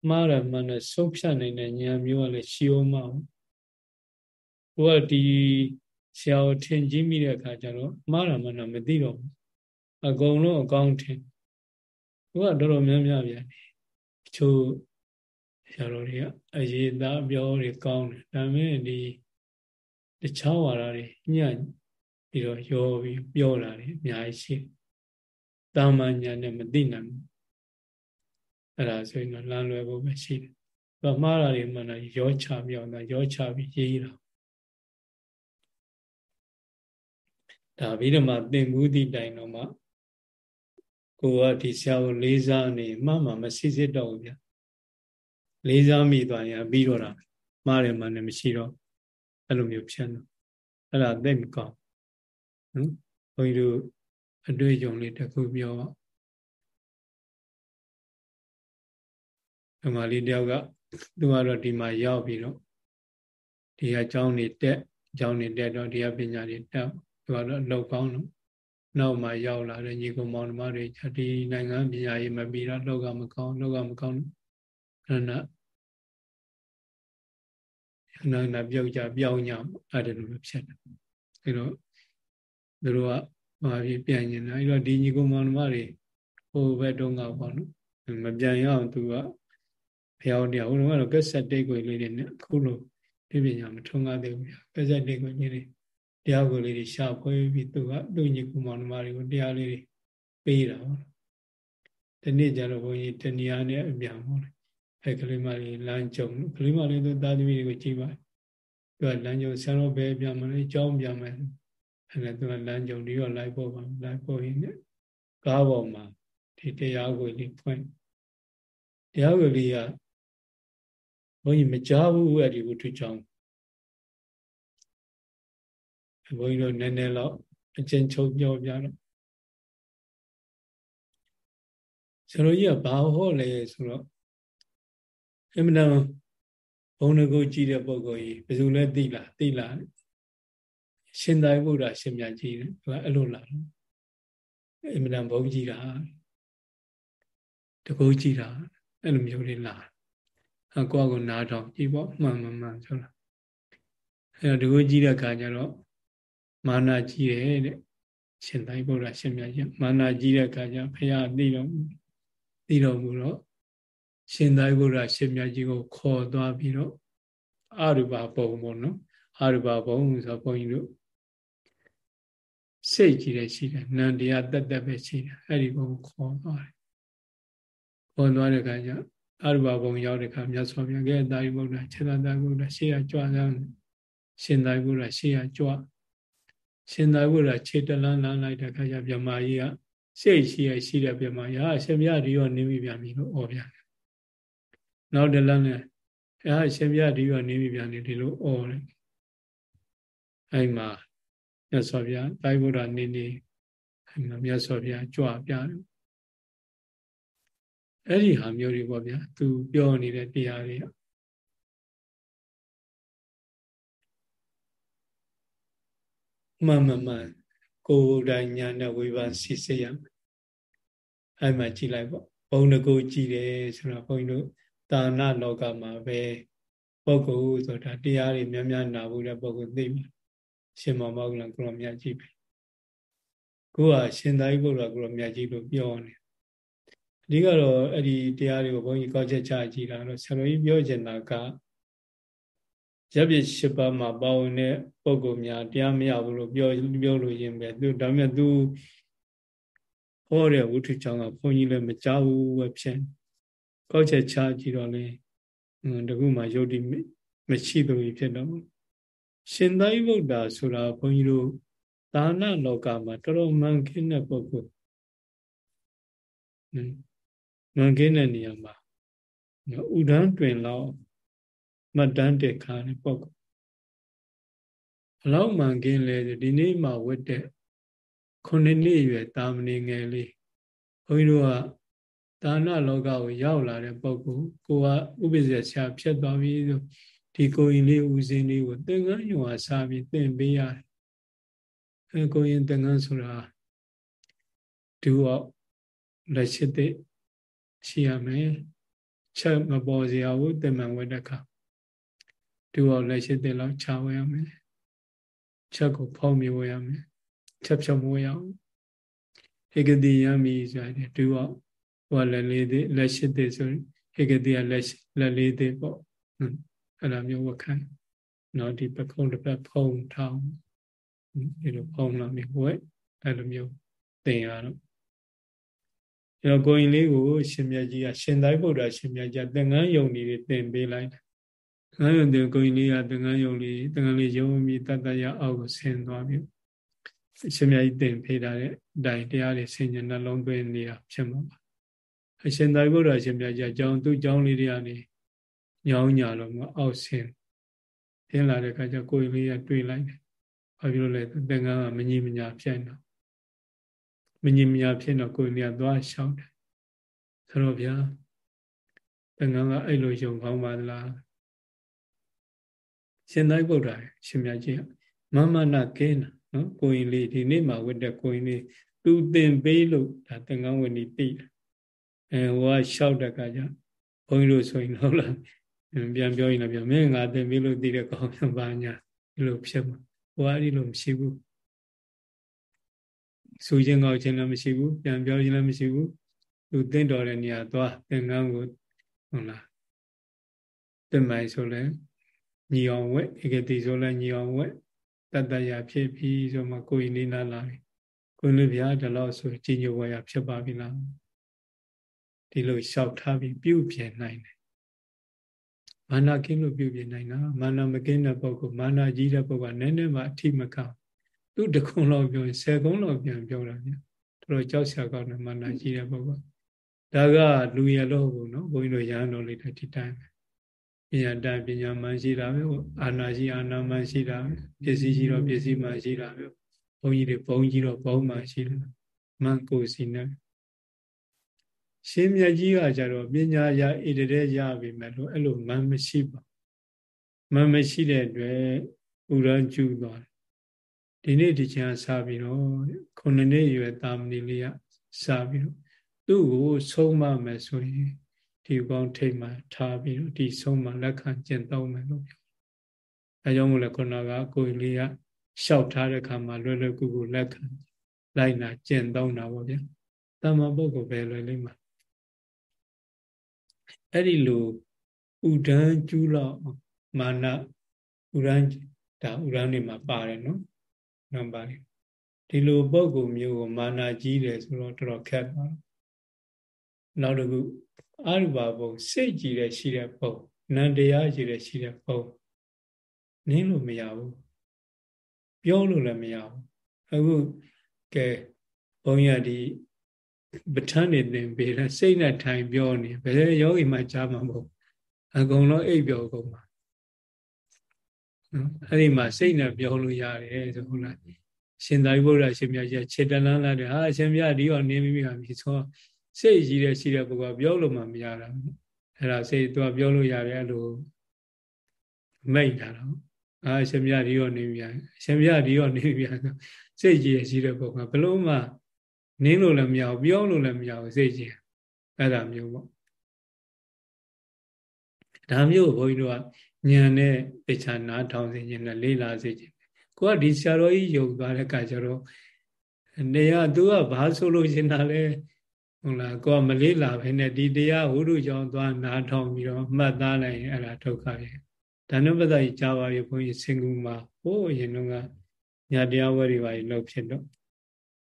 မှားတယ်မှန်တယ်ဆုံးဖြတ်နိုင်တဲ့ဉာဏ်မျိုးကလည်းရှိအောင်မအောင်ကိုကဒီဆရာကိုထင်ကြီးမိတဲ့အခါကျတော့မှားတာမှန်တာမသိတော့ဘူးအကုန်လုံးအကောင်းထင်ကိုကတော်တော်များများပြန်တယ်တချို့ဆရာတော်တွေကအရေးသားပြောတွေကောင်းတယ်ဒါပေမဲ့ဒီတခြားဝါဒတွေညံ့ ပြီးတော့ရောပြီးပြောလာတယ်အများကြီးရှိတာမညာနဲ့မသိနိုင်ဘူးအဲ့ဒါဆိုရင်တော့လမ်းလွယ်ဖို့ပဲရှိတယ်။ဘာမှားတာတွေမှန်တာရောချပြောင်းတာရောချပြီးရေးတာဒါပြီးတော့မှသင်ဘူးသည့်တိုင်တော့မှကိုကဒီဆရာကိုလေးစားနေမှမှမစစ်စစ်တော့ဘူးဗျလေးစားမိသွားရင်ပြီးတော့တာမှားတယ်မှန်တယ်မရှိတော့အဲ့လိုမျိုးဖြစ်တော့အဲ့ဒါသိမကောင်း နော်ဘုန်းကြီးတို့အတွေ့အကြုံလေးတစ်ခုပြောပါဓမ္မလေးတယောက်ကသူကတော့ဒီမှာရောက်ပြီးတော့ဒီအကြောင်းနေတက်အကြောင်းနေတက်တော့ဒီအပညာတွေတက်သူကတော့လောက်ကောင်းတော့နောက်မှရောက်လာတဲ့ညီကောင်မောင်နှမတွေဒီနိုင်ငံပညာရေးမပြီးတော့လောကမကောင်းလောကမကောင်းခဏနာနာပြောက်ကြပြောင်းညအဲ့ဒါလိုဖြစ်တယ်အဲတော့ သူတို့ကမာပြီးပြန်ကျင်တယ်အဲတော့ဒီညီကောင်မောင်နှမတွေဟိုဘက်တုန်းကပေါ့နော်မပြန်ရအောင်သူကဘုရားတရားဟိုတုန်းကတော့ကက်ဆက်တိတ်ကိုလေးတွေနဲ့အခုလိုဒီပညာမထုံးကားသေးဘူးကက်ဆက်တိတ်ကိုလေးတွေတရားကိုလေးတွေရှာဖွေပြီးသူကသူ့ညီကောင်မောင်နှမတွေကိုတရားလေးတွေပေးတာပေါ့ဒီနေ့ကျတော့ဘုန်းကြီးတဏှာနဲ့အပြန်ပေါ့အဲကလေးမလေးလမ်းကြုံကလေးမလေးသူသားသမီးတွေကိုကြည့်ပါသူကလမ်းကြုံဆရာတော်ပဲပြန်မလို့ကြောင်းပြန်မယ် အဲဒါသူကလမ်းကြုံဒီတော့လိုက်ပေါ်ပါလိုက်ပေါ်ရင်းနဲ့ကားပေါ်မှာဒီတရားကိုလေးဖွင့်တရားကိုလေးကဘုန်းကြီးမကြားဘူးအဲ့ဒီဝတ္ထုကြောင့်ဘုန်းကြီးတို့နည်းနည်းတော့အချင်းချုပ်ပြောပြတော့ဆရာတော်ကြီးကဘာဟောလဲဆိုတော့အမှန်တန်ဘုံတကုတ်ကြည့်တဲ့ပုဂ္ဂိုလ်ကြီးဘယ်သူလဲသိလားသိလား ရှင်သာရိပုတ္တရာရှင်မြတ်ကြီးတယ်သူကအဲ့လိုလာတော့အမှန်တန်ဘုံကြည့်တာတကုတ်ကြည့်တာအဲ့လိုမျိုးလေးလာအကွာကိုနားထောင်ကြည့်ပေါ့မှန်မှန်မှန်ဆိုတာအဲ့တော့တကုတ်ကြည့်တဲ့အခါကျတော့မာနကြီးတယ်တဲ့ရှင်သာရိပုတ္တရာရှင်မြတ်ကြီးမာနကြီးတဲ့အခါကျဖရာသိတော့သိတော်မူတော့ရှင်သာရိပုတ္တရာရှင်မြတ်ကြီးကိုခေါ်သွားပြီးတော့အရူပဘုံပေါ့နော်အရူပဘုံဆိုဘုန်းကြီးတို့ စိတ်ကြီးတယ်ရှိတယ်နန္တရားတက်တက်ပဲရှိတယ်အဲ့ဒီဘုံခေါ်သွားတယ်ခေါ်သွားတဲ့အခါကျအရူပဘုံရောက်တဲ့အခါမြတ်စွာဘုရားကဲသာရိပုတ္တရာခြေသာသာပုတ္တရာရှေ့ရကြွစမ်းရှင်သာရိပုတ္တရာရှေ့ရကြွရှင်သာရိပုတ္တရာခြေတလန်းလန်းလိုက်တဲ့အခါကျမြမကြီးကစိတ်ရှိရရှိတဲ့ပြမရာရှင်မြတ်ဒီရောနေမိပြန်ပြီလို့ဩပြန်တယ်နောက်တလန်းနဲ့အဲရှင်မြတ်ဒီရောနေမိပြန်တယ်ဒီလိုဩတယ်အဲ့မှာ မြတ်စွာဘုရားတိုင်းဗုဒ္ဓနေနေအဲ့မှာမြတ်စွာဘုရားကြွပြတယ်အဲ့ဒီဟာမျိုးတွေပေါ့ဗျာသူပြောနေတဲ့တရားတွေကမှန်မှန်မှန်ကိုယ်တိုင်ညာနဲ့ဝိပဿနာစစ်ဆေးရမယ်အဲ့မှာကြည်လိုက်ပေါ့ဘုံတကူကြည်တယ်ဆိုတော့ဘုန်းကြီးတို့တာနာလောကမှာပဲပုဂ္ဂိုလ်ဆိုတာတရားတွေများများနာဖို့တဲ့ပုဂ္ဂိုလ်သိမှာ ရှင်မောမောကလန်ကိုရောမြတ်ကြီးပဲကိုကရှင်သာရိပုတ္တရာကိုရောမြတ်ကြီးလို့ပြောနေအဓိကတော့အဲ့ဒီတရားတွေကိုဘုန်းကြီးကောက်ချက်ချကြည့်တာတော့ဆရာတော်ကြီးပြောချင်တာကရပ်ပြ၈ပါးမှာပါဝင်တဲ့ပုဂ္ဂိုလ်များတရားမရဘူးလို့ပြောပြောလို့ရင်ပဲသူဒါပေမဲ့သူဟောတဲ့ဝိထုချောင်းကဘုန်းကြီးလည်းမကြောက်ဘူးပဲဖြစ်ကောက်ချက်ချကြည့်တော့လေတခုမှယုတ်တိမရှိသူဖြစ်တော့ ရှင်သာရိပုတ္တရာဆိုတာဘုန်းကြီးတို့ဒါနလောကမှာတော်တော်မှန်ခင်းတဲ့ပုဂ္ဂိုလ်မှန်ခင်းတဲ့နေရာမှာဥဒန်းတွင်လောက်မှတ်တမ်းတက်ခါတဲ့ပုဂ္ဂိုလ်ဘလောက်မှန်ခင်းလဲဒီနေ့မှဝတ်တဲ့ခုနှစ်နှစ်အရွယ်တာမဏေငယ်လေးဘုန်းကြီးတို့ကဒါနလောကကိုရောက်လာတဲ့ပုဂ္ဂိုလ်ကိုကဥပ္ပဇ္ဇဆရာဖြစ်သွားပြီဆို ဒီကိုရင်လေးဦးစင်းလေးကိုသင်္ကန်းယုံအားစားပြီးသင်ပေးရတယ်အဲကိုရင်သင်္ကန်းဆိုတာဒူအောင်လက်ရှိတဲ့ရှိရမယ်ချက်မပေါ်စရာဘူးတင်မှန်ဝတ်တဲ့ခါဒူအောင်လက်ရှိတဲ့လောက်ချဝဲရမယ်ချက်ကိုဖောက်မြဝဲရမယ်ချက်ဖြုံမဝဲရအောင်ဧကတိယမိဆိုရတယ်ဒူအောင်ဟိုလက်လေးသေးလက်ရှိတဲ့ဆိုဧကတိကလက်လက်လေးသေးပေါ့ အဲ့လိုမျိုးဝခံနော်ဒီပခုံးတစ်ပတ်ဖုံထောင်းဒီလိုဖုံလာမျိုးဝဲအဲ့လိုမျိုးသင်ရတော့အဲ့တော့ကိုရင်လေးကိုရှင်မြတ်ကြီးကရှင်သာရိပုတ္တရာရှင်မြတ်ကြီးသင်္ကန်းယုံလေးသင်ပေးလိုက်တယ်သင်္ကန်းယုံတဲ့ကိုရင်လေးကသင်္ကန်းယုံလေးသင်္ကန်းလေးယုံပြီးတတ်တရအောက်ကိုဆင်းသွားပြီရှင်မြတ်ကြီးသင်ပေးတာတဲ့အတိုင်းတရားတွေဆင်ញနှလုံးသွင်းနေတာဖြစ်မှာပါအရှင်သာရိပုတ္တရာရှင်မြတ်ကြီးအကြောင်းသူ့အကြောင်းလေးတွေကနေ ညောင်းညာလို့မအောက်ဆင်းသင်လာတဲ့အခါကျကိုယ်လေးကတွေးလိုက်တယ်။ဘာဖြစ်လို့လဲသင်္ကန်းကမငြိမညာဖြစ်နေမငြိမညာဖြစ်တော့ကိုယ်လေးကသွားရှောက်တယ်။ဆိုတော့ဗျာသငန်းကအဲ့လိုယုံကောင်းပါသလားရှင်သာရိပုတ္တရာရှင်မြတ်ကြီးမမနာကဲနာနော်ကိုရင်လေးဒီနေ့မှဝတ်တဲ့ကိုရင်လေးသူသင်ပေးလို့ဒါသင်္ကန်းဝင်ပြီးတိတယ်အဲဟိုကလျှောက်တဲ့ကကြဘုန်းကြီးတို့ဆိုရင်ဟုတ်လား ပြန်ပြောရင်လည်းပြောမင်းငါသင်ပေးလို့တိတဲ့ကောင်းပြန်ပါညာဒီလိုဖြစ်မှာဟိုကအဲ့ဒီလိုမရှိဘူးစူခြင်းကောက်ခြင်းလည်းမရှိဘူးပြန်ပြောခြင်းလည်းမရှိဘူးသူတင့်တော်တဲ့နေရာသွားသင်္ကန်းကိုဟုတ်လားတင်မိုင်ဆိုလဲညီအောင်ဝက်ဧကတိဆိုလဲညီအောင်ဝက်တတရဖြစ်ပြီးဆိုမှကိုယ်နေလာလာပြီကိုယ်လေးဗျာဒီလောက်ဆိုကြီးညိုဝါရဖြစ်ပါပြီလားဒီလိုလျှောက်ထားပြီးပြုပြင်နိုင်တယ် မာနကင်းလို့ပြုပြင်နိုင်တာမာနမကင်းတဲ့ပုဂ္ဂိုလ်မာနကြီးတဲ့ပုဂ္ဂိုလ်ကနည်းနည်းမှအထိမကသူတခုံလောက်ပြောရင်10ခုံးလောက်ပြန်ပြောတာဗျတော်တော်ကြောက်စရာကောင်းတယ်မာနကြီးတဲ့ပုဂ္ဂိုလ်ဒါကလူရလို့ဘူးနော်ဘုန်းကြီးတို့ရဟန်းတော်လေးတဲ့ဒီတိုင်းပဲပညာတတ်ပညာမှန်ရှိတာပဲအာနာရှိအာနာမှန်ရှိတာပဲပစ္စည်းရှိတော့ပစ္စည်းမှန်ရှိတာပဲဘုန်းကြီးတွေဘုန်းကြီးတော့ဘုန်းမှန်ရှိတယ်မှန်ကိုစီနေ ရှင်မြတ်ကြီးကကြတော့ပညာရဣတရေရပြီမဲ့လို့အဲ့လိုမှန်မရှိပါမှန်မရှိတဲ့အတွက်ဥရန်ကျူသွားတယ်ဒီနေ့ဒီချမ်းစပြီးတော့ခုနှစ်နှစ်ရွယ်တာမဏိလေးကစပြီးတော့သူ့ကိုဆုံးမမယ်ဆိုရင်ဒီကောင်းထိတ်မှထားပြီးတော့ဒီဆုံးမလက်ခံကျင့်သုံးမယ်လို့ပြောအဲကြောင့်မို့လဲခုနကကိုယ်လေးကလျှောက်ထားတဲ့ခါမှာလွယ်လွယ်ကူကူလက်ခံလိုက်နာကျင့်သုံးတာပေါ့ဗျာတမ္မာပုဂ္ဂိုလ်ပဲလွယ်လိမ့်မှာ အဲ့ဒီလိုဥဒန်းကျူးလောက်မာနဥရန်ဒါဥရန်နေမှာပါတယ်နော်နံပါတ်ဒီလိုပုဂ္ဂိုလ်မျိုးကိုမာနကြီးတယ်ဆိုတော့တော်တော်ခက်ပါနောက်တစ်ခုအရူပဘုံစိတ်ကြည်တဲ့ရှိတဲ့ဘုံနန္တရားကြည်တဲ့ရှိတဲ့ဘုံနင်းလို့မရဘူးပြောလို့လည်းမရဘူးအခုကဲဘုံရဒီ ပဋ္ဌာန်းနေသင်ပေးတယ်စိတ်နဲ့ထိုင်ပြောနေဘယ်ယောဂီမှကြားမှာမဟုတ်အကုန်လုံးအိပ်ပြောကုန်မှာနော်အဲ့ဒီမှာစိတ်နဲ့ပြောလို့ရတယ်ဆိုဟုတ်လားရှင်သာရိပုတ္တရာရှင်မြတ်ကြီးခြေတလန်းလာတယ်ဟာအရှင်မြတ်ဒီတော့နေမိမိဟာပြီဆိုစိတ်ကြီးတဲ့ရှိတဲ့ပုဂ္ဂိုလ်ပြောလို့မှမရတာအဲ့ဒါစိတ်သူကပြောလို့ရတယ်အဲ့လိုမိတ်တာတော့အာအရှင်မြတ်ဒီတော့နေပြန်အရှင်မြတ်ဒီတော့နေပြန်စိတ်ကြီးရရှိတဲ့ပုဂ္ဂိုလ်ဘလို့မှ နင်းလို့လည်းမရဘူးပြောလို့လည်းမရဘူးစိတ်ကြီးအဲ့ဒါမျိုးပေါ့ဒါမျိုးဘုန်းကြီးတို့ကညံနဲ့တေချာနားထောင်စေခြင်းနဲ့လေးလာစေခြင်းကိုကဒီဆရာတော်ကြီးယုံသွားတဲ့အခါကျတော့နေရသူကဘာဆိုလို့ရှင်တာလဲဟုတ်လားကိုကမလေးလာဘဲနဲ့ဒီတရားဝိရုကြောင့်သွားနားထောင်ပြီးတော့မှတ်သားလိုက်ရင်အဲ့ဒါဒုက္ခပဲဒါနုပဒကြီးကြားပါပြီဘုန်းကြီးစင်ကူမှာဟိုးအရင်ကညာတရားဝဲတွေပါလို့ဖြစ်တော့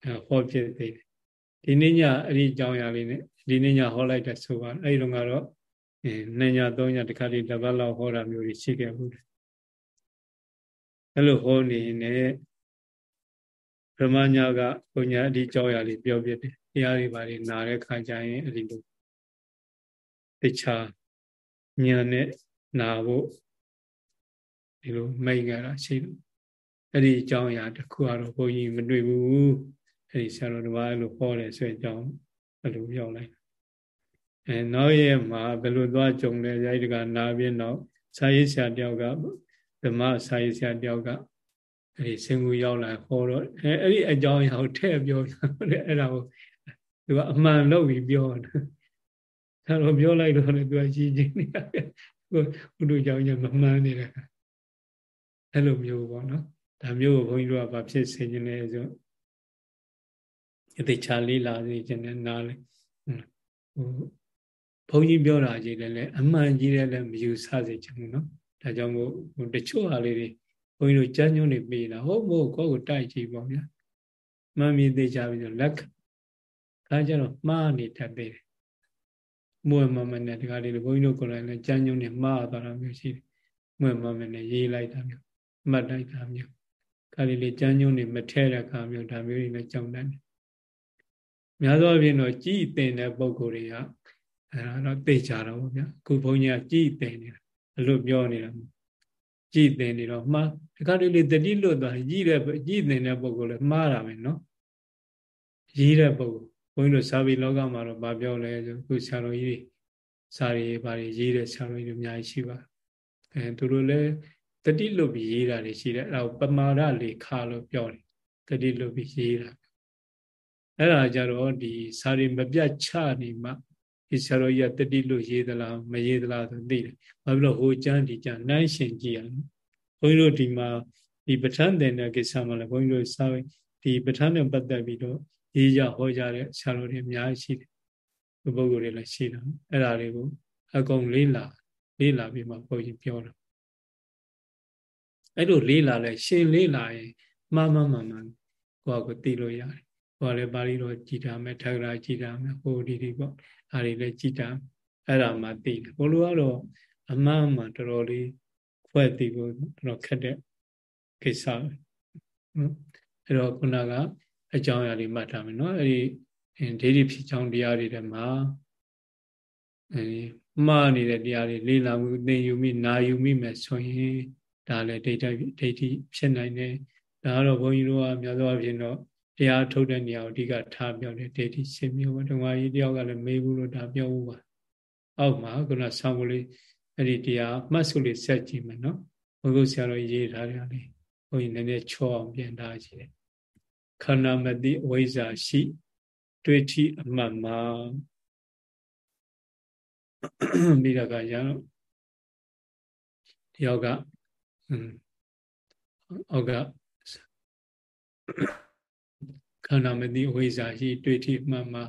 အဲဟောဖြစ်သေးတယ် ဒီနေ့ညအဲ့ဒီအကြောင်းအရာလေးနဲ့ဒီနေ့ညဟောလိုက်တဲ့ဆိုပါအဲ့ဒီတော့ကတော့အဲနှစ်ညသုံးညတခါတည်းတပတ်လောက်ဟောတာမျိုးတွေရှိခဲ့ဘူးအဲ့လိုဟောနေနေဗြဟ္မညာကဘုညာအဒီအကြောင်းအရာလေးပြောပြတယ်တရားတွေပါလေနားတဲ့ခါကျရင်အဲ့ဒီလိုတခြားညာနဲ့နာဖို့ဒီလိုမိတ်ကြတာရှိတယ်အဲ့ဒီအကြောင်းအရာတစ်ခုကတော့ဘုန်းကြီးမတွေ့ဘူး အဲ့ဒီဆရာတော်တို့ကအဲ့လိုဟောတယ်ဆိုတဲ့အကြောင်းအဲ့လိုပြောလိုက်အဲနောက်ရဲ့မှာဘယ်လိုသွားကြုံလဲရိုက်တကနာပြင်းတော့စာရေးဆရာတယောက်ကဓမ္မစာရေးဆရာတယောက်ကအဲ့ဒီစင်ကူရောက်လာဟောတော့အဲအဲ့ဒီအကြောင်းအရာကိုထည့်ပြောတယ်အဲ့ဒါကိုသူကအမှန်လို့ပြီးပြောတယ်ဆရာတော်ပြောလိုက်တော့လည်းသူကရှင်းချင်းနေတာဘုဒ္ဓကြောင့်ညမမှန်နေတာအဲ့လိုမျိုးပေါ့နော်ဒါမျိုးကိုဘုန်းကြီးတို့ကဘာဖြစ်စေခြင်းလဲဆို အသေးချာလေးလာစေခြင်းနဲ့နားလေဟိုဘုန်းကြီးပြောတာကြီးလည်းအမှန်ကြီးလည်းလည်းမယူဆစေချင်ဘူးနော်ဒါကြောင့်မို့တချို့ဟာလေးတွေဘုန်းကြီးတို့ကြမ်းညွန့်နေပေးတာဟုတ်မို့ကိုယ့်ကိုတိုက်ကြည့်ပေါ့ဗျာမှန်မြင်သေးချပြီးတော့လက်ခါကျတော့မှားနေတတ်သေးတယ်မွေမမနဲ့တခါတည်းဘုန်းကြီးတို့ကိုယ်တိုင်လည်းကြမ်းညွန့်နေမှားသွားတာမျိုးရှိတယ်မွေမမနဲ့ရေးလိုက်တာမျိုးမှတ်လိုက်တာမျိုးခါလေးလေးကြမ်းညွန့်နေမထဲတဲ့အခါမျိုးဒါမျိုးတွေလည်းကြောက်တတ်တယ် များသောအားဖြင့်တော့ကြည်တင်တဲ့ပုံကိုယ်တွေကအဲဒါတော့သိကြတော့ဗျာခုဘုန်းကြီးကကြည်တင်နေတာအလို့ပြောနေတာကြည်တင်နေတော့မှားဒီခါလေးလေးတတိလွတ်သွားကြည်တဲ့ကြည်တင်တဲ့ပုံကိုယ်လည်းမှားတာပဲနော်ရေးတဲ့ပုံဘုန်းကြီးတို့စာပေလောကမှာတော့ဗာပြောလဲဆိုခုဆရာတော်ကြီးစာရီဘာတွေရေးတဲ့ဆရာတော်ကြီးတွေအများကြီးရှိပါအဲသူတို့လည်းတတိလွတ်ပြီးရေးတာတွေရှိတယ်အဲ့ဒါကိုပမာဒလေခါလို့ပြောတယ်တတိလွတ်ပြီးရေးတာ အဲ့ဒါကြတော့ဒီစာရီမပြတ်ချနေမှဒီဆရာတော်ကြီးကတတိလွတ်ရေးသလားမရေးသလားဆိုသိတယ်ဘာဖြစ်လို့ဟိုကျမ်းဒီကျမ်းနိုင်ရှင်ကြည့်ရအောင်ဘုန်းကြီးတို့ဒီမှာဒီပဋ္ဌာန်းတဲ့ကိစ္စမှာလည်းဘုန်းကြီးတို့စာဒီပဋ္ဌာန်းနဲ့ပတ်သက်ပြီးတော့ရေးကြဟောကြတဲ့ဆရာတော်တွေအများကြီးရှိတယ်ဒီပုဂ္ဂိုလ်တွေလည်းရှိတာအဲ့ဒါတွေကိုအကုန်လေးလာလေးလာပြီးမှဘုန်းကြီးပြောတာအဲ့လိုလေးလာလဲရှင်လေးလာရင်မှားမှန်မှန်မှန်ကိုယ့်ကိုသိလို့ရတယ် ကိုယ်လည်းပါဠိတော်ကြည်တာမယ်ထဂရာကြည်တာမယ်ဟိုဒီဒီပေါ့အားတွေလည်းကြည်တာအဲ့ဒါမှသိတယ်ဘုလိုကတော့အမှန်မှန်တော်တော်လေးဖွဲ့သိဖို့တော့ခက်တဲ့ကိစ္စပဲအဲ့တော့ခုနကအကြောင်းအရာလေးမှတ်ထားမယ်နော်အဲ့ဒီဒိဋ္ဌိဖြစ်ချောင်းတရားတွေထဲမှာအဲမှားနေတဲ့တရားတွေလေးလာမှုသင်ယူမိနာယူမိမယ်ဆိုရင်ဒါလည်းဒိဋ္ဌိဒိဋ္ဌိဖြစ်နိုင်တယ်ဒါကတော့ဘုန်းကြီးတို့ကများသောအားဖြင့်တော့ တရားထုတ်တဲ့နေရာကိုအဓိကထားပြောတယ်ဒိဋ္ဌိရှင်မျိုးပဲဓမ္မကြီးတယောက်ကလည်းမေးဘူးလို့ဒါပြောဘူးပါအောက်မှာခုနဆောင်းကလေးအဲ့ဒီတရားမှတ်စုလေးဆက်ကြည့်မယ်နော်ဘုရားဆရာတော်ရေးထားတယ်လေဘုန်းကြီးနည်းနည်းချောအောင်ပြန်ထားကြည့်တယ်ခန္ဓာမတိအဝိဇ္ဇာရှိ တွေ့ထိအမှတ်မှာပြီးတော့ကရတော့တယောက်ကအောက်က ခန္ဓာမတိအဝိဇ္ဇာရှိတွေ့ထိအမှတ်မှာ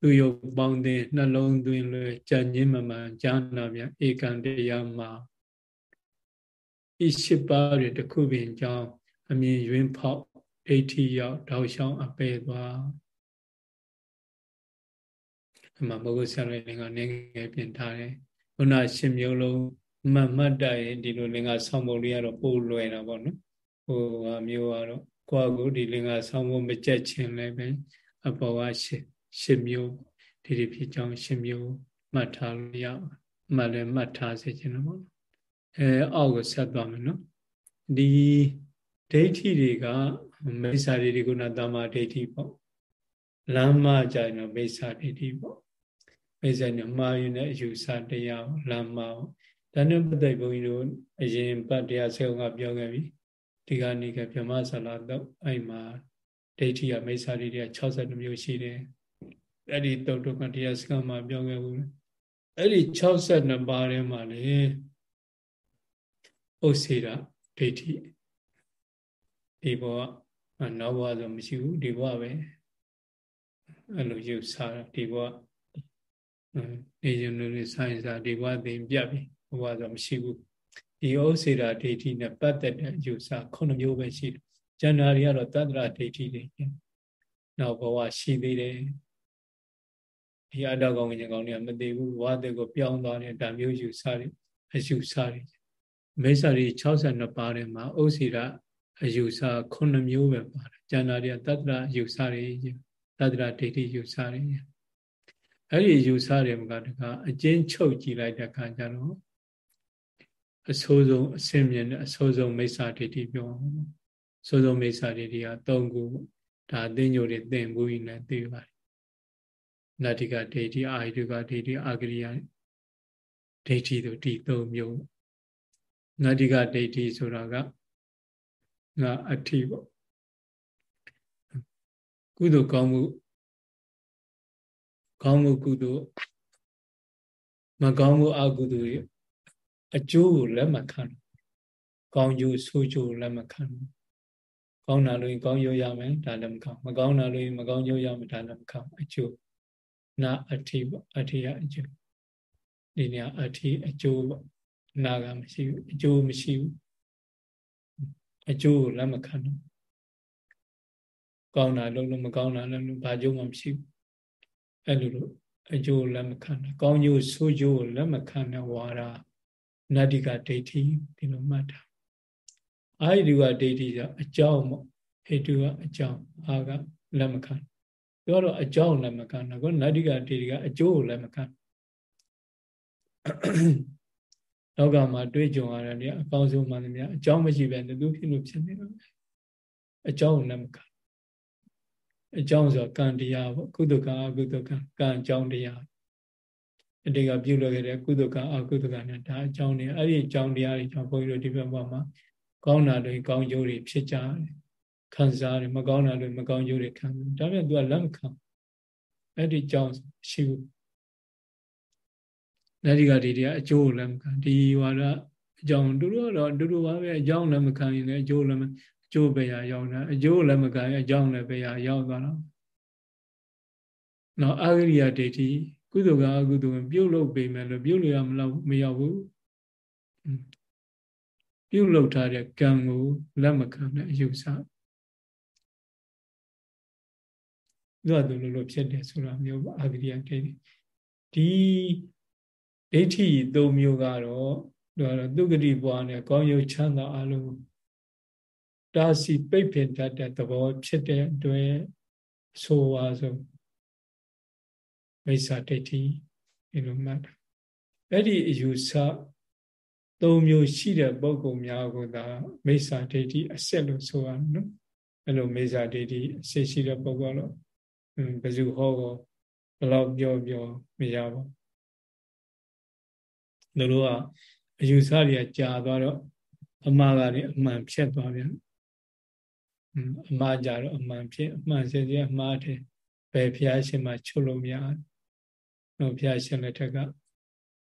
သူယုတ်ပေါင်းတဲ့နှလုံးသွင်းလွယ်ကြံ့ညင်းမမှန်ဈာနာမြဧကံတရားမှာဤရှိပါးတွေတခုပင်ကြောင့်အမြင်ယွင်းဖောက်ဒိဋ္ဌိရောက်တောက်ရှောင်းအပေသွားအမှမဟုတ်ဆရာတော်လည်းကနေငယ်ပြင်ထားတယ်ခုနရှင်မျိုးလုံးမတ်မတ်တရင်ဒီလိုလင်္ကာဆောင်းပုံလေးကတော့ပို့လွယ်တာပေါ့နော်ဟိုဟာမျိုးကတော့ ကိုယ့်အကူဒီလင်္ကာဆောင်းပုံမကြက်ချင်းလည်းပဲအပေါ်ကရှင်ရှင်မျိုးဒီဒီဖြစ်ကြောင်းရှင်မျိုးမှတ်ထားလို့ရမှတ်လည်းမှတ်ထားစေချင်တယ်ပေါ့အဲအောက်ကိုဆက်သွားမယ်နော်ဒီဒိဋ္ဌိတွေကမိစ္ဆာဒိဋ္ဌိကုဏတမ္မာဒိဋ္ဌိပေါ့လမ်းမကြရင်တော့မိစ္ဆာဒိဋ္ဌိပေါ့မိစ္ဆာညမှားယူတဲ့အယူဆတရားလမ်းမပေါ့ဒါနဲ့ပတ်သက်ဘုန်းကြီးတို့အရင်ပတ်တရားဆေုံကပြောခဲ့ပြီ ဒီကနေ့ကဗြဟ္မဆလာတော့အဲ့မှာဒိဋ္ဌိကမိစ္ဆာဒိဋ္ဌိက62မျိုးရှိတယ်အဲ့ဒီတုတ်တုတ်ကတရားစကားမှာပြောခဲ့ဘူးအဲ့ဒီ62ပါးထဲမှာလေဥစေတာဒိဋ္ဌိဒီဘဝနောက်ဘဝဆိုမရှိဘူးဒီဘဝပဲအဲ့လိုယူဆတာဒီဘဝနေရင်လို့ဆိုင်စားဒီဘဝသိပြတ်ပြီဘဝဆိုမရှိဘူး ဒီဥစေတာဒိဋ္ဌိနဲ့ပတ်သက်တဲ့ယူဆခုနှစ်မျိုးပဲရှိတယ်ကျန်တာတွေကတော့တတ္တရဒိဋ္ဌိတွေနောက်ဘဝရှိသေးတယ်ဒီအတ္တကောင်ငင်ကောင်တွေကမသိဘူးဝါတဲ့ကိုပြောင်းသွားတဲ့ဓာမျိုးယူဆတွေအယူဆတွေမိစ္ဆာတွေ62ပါးထဲမှာဥစေတာအယူဆ9မျိုးပဲပါတယ်ကျန်တာတွေကတတ္တရအယူဆတွေတတ္တရဒိဋ္ဌိယူဆတွေအဲ့ဒီယူဆတွေမှာတကအကျဉ်းချုပ်ကြည့်လိုက်တဲ့အခါကျတော့ အဆိုးဆုံးအစင်မြင်တဲ့အဆိုးဆုံးမိစ္ဆာဒိဋ္ဌိပြောအောင်အဆိုးဆုံးမိစ္ဆာဒိဋ္ဌိက၃ခုဒါအသိဉာဏ်တွေသင်ဘူးရင်လည်းသိပါတယ်နတ္တိကဒိဋ္ဌိအာယုကဒိဋ္ဌိအာဂရိယဒိဋ္ဌိတို့ဒီ၃မျိုးနတ္တိကဒိဋ္ဌိဆိုတာကငါအဋ္ဌိပေါ့ကုသိုလ်ကောင်းမှုကောင်းမှုကုသိုလ်မကောင်းမှုအကုသိုလ်ရဲ့ အကျိုးကိုလက်မခံကောင်းကျိုးဆိုးကျိုးလက်မခံကောင်းတာလို့ရင်ကောင်းကျိုးရမယ်ဒါလည်းမကောင်းမကောင်းတာလို့ရင်မကောင်းကျိုးရမယ်ဒါလည်းမကောင်းအကျိုးနာအဋ္ဌိပေါ့အဋ္ဌိရအကျိုးဒီနေရာအဋ္ဌိအကျိုးပေါ့နာကမရှိဘူးအကျိုးမရှိဘူးအကျိုးကိုလက်မခံတော့ကောင်းတာလုံးလုံးမကောင်းတာလည်းဘာကျိုးမှမရှိဘူးအဲ့လိုလိုအကျိုးလက်မခံတာကောင်းကျိုးဆိုးကျိုးကိုလက်မခံတဲ့ဝါဒ နတ္တိကဒိဋ္ဌိဒီလိုမှတ်တာအာဟိတုကဒိဋ္ဌိကအကြောင်းပေါ့ဟိတုကအကြောင်းအာကလက်မခံပြောတော့အကြောင်းလက်မခံတော့ကိုနတ္တိကဒိဋ္ဌိကအကျိုးကိုလက်မခံလောကမှာတွေ့ကြုံရတဲ့အကောင်းဆုံးမှန်သမျှအကြောင်းမရှိပဲနဲ့သူဖြစ်လို့ဖြစ်နေတော့အကြောင်းကိုလည်းမခံအကြောင်းဆိုကံတရားပေါ့ကုသကံအကုသကံကံအကြောင်းတရား အတိတ်ကပြုလုပ်ခဲ့တဲ့ကုသကအကုသကနဲ့ဒါအကြောင်းတွေအဲ့ဒီအကြောင်းတရားတွေကြောင့်ဘုန်းကြီးတို့ဒီဘက်မှာကောင်းတာတွေကောင်းကျိုးတွေဖြစ်ကြတယ်ခံစားတယ်မကောင်းတာတွေမကောင်းကျိုးတွေခံတယ်ဒါပြန်သူကလက်မခံအဲ့ဒီကြောင့်ရှိဘူးလက်ဒီကဒီတွေကအကျိုးလည်းမခံဒီဝါဒအကြောင်းတူတူတော့တူတူပါပဲအကြောင်းလည်းမခံရင်လည်းအကျိုးလည်းအကျိုးပဲရရောက်တာအကျိုးလည်းမခံရင်အကြောင်းလည်းပဲရရောက်သွားတော့နော်အာဂရိယဒိဋ္ဌိ ကုသိုလ်ကအကုသိုလ်ပြုတ်လို့ပေမဲ့လို့ပြုတ်လို့ရမလို့မရောက်ဘူးပြုတ်လို့ထားတဲ့ကံကိုလက်မခံတဲ့အယူဆသူကသူလိုလိုဖြစ်တယ်ဆိုတာမျိုးအာဂရိယဒိဋ္ဌိဒီဒိဋ္ဌိသုံးမျိုးကတော့သူကတိဘွားနဲ့ကောင်းရုပ်ချမ်းသာအလုံးတာစီပိတ်ပင်တတ်တဲ့သဘောဖြစ်တဲ့အတွက်ဆိုပါဆုံး မိစ္ဆာဒိဋ္ဌိဒီလိုမှတ်တာအဲ့ဒီအယူဆသုံးမျိုးရှိတဲ့ပုဂ္ဂိုလ်များကိုသာမိစ္ဆာဒိဋ္ဌိအစစ်လို့ဆိုရနော်အဲ့လိုမိစ္ဆာဒိဋ္ဌိအစစ်ရှိတဲ့ပုဂ္ဂိုလ်တော့ဘယ်သူဟောကောဘယ်လောက်ပြောပြောမရပါဘူးတို့ကအယူဆတွေကကြာသွားတော့အမှားကလည်းအမှန်ဖြစ်သွားပြန်အမှားကြတော့အမှန်ဖြစ်အမှန်စင်စင်အမှားတယ်ဘယ်ဖျားရှင်မှချုပ်လို့မရ တော့ဖျားရှင်လက်ထက်က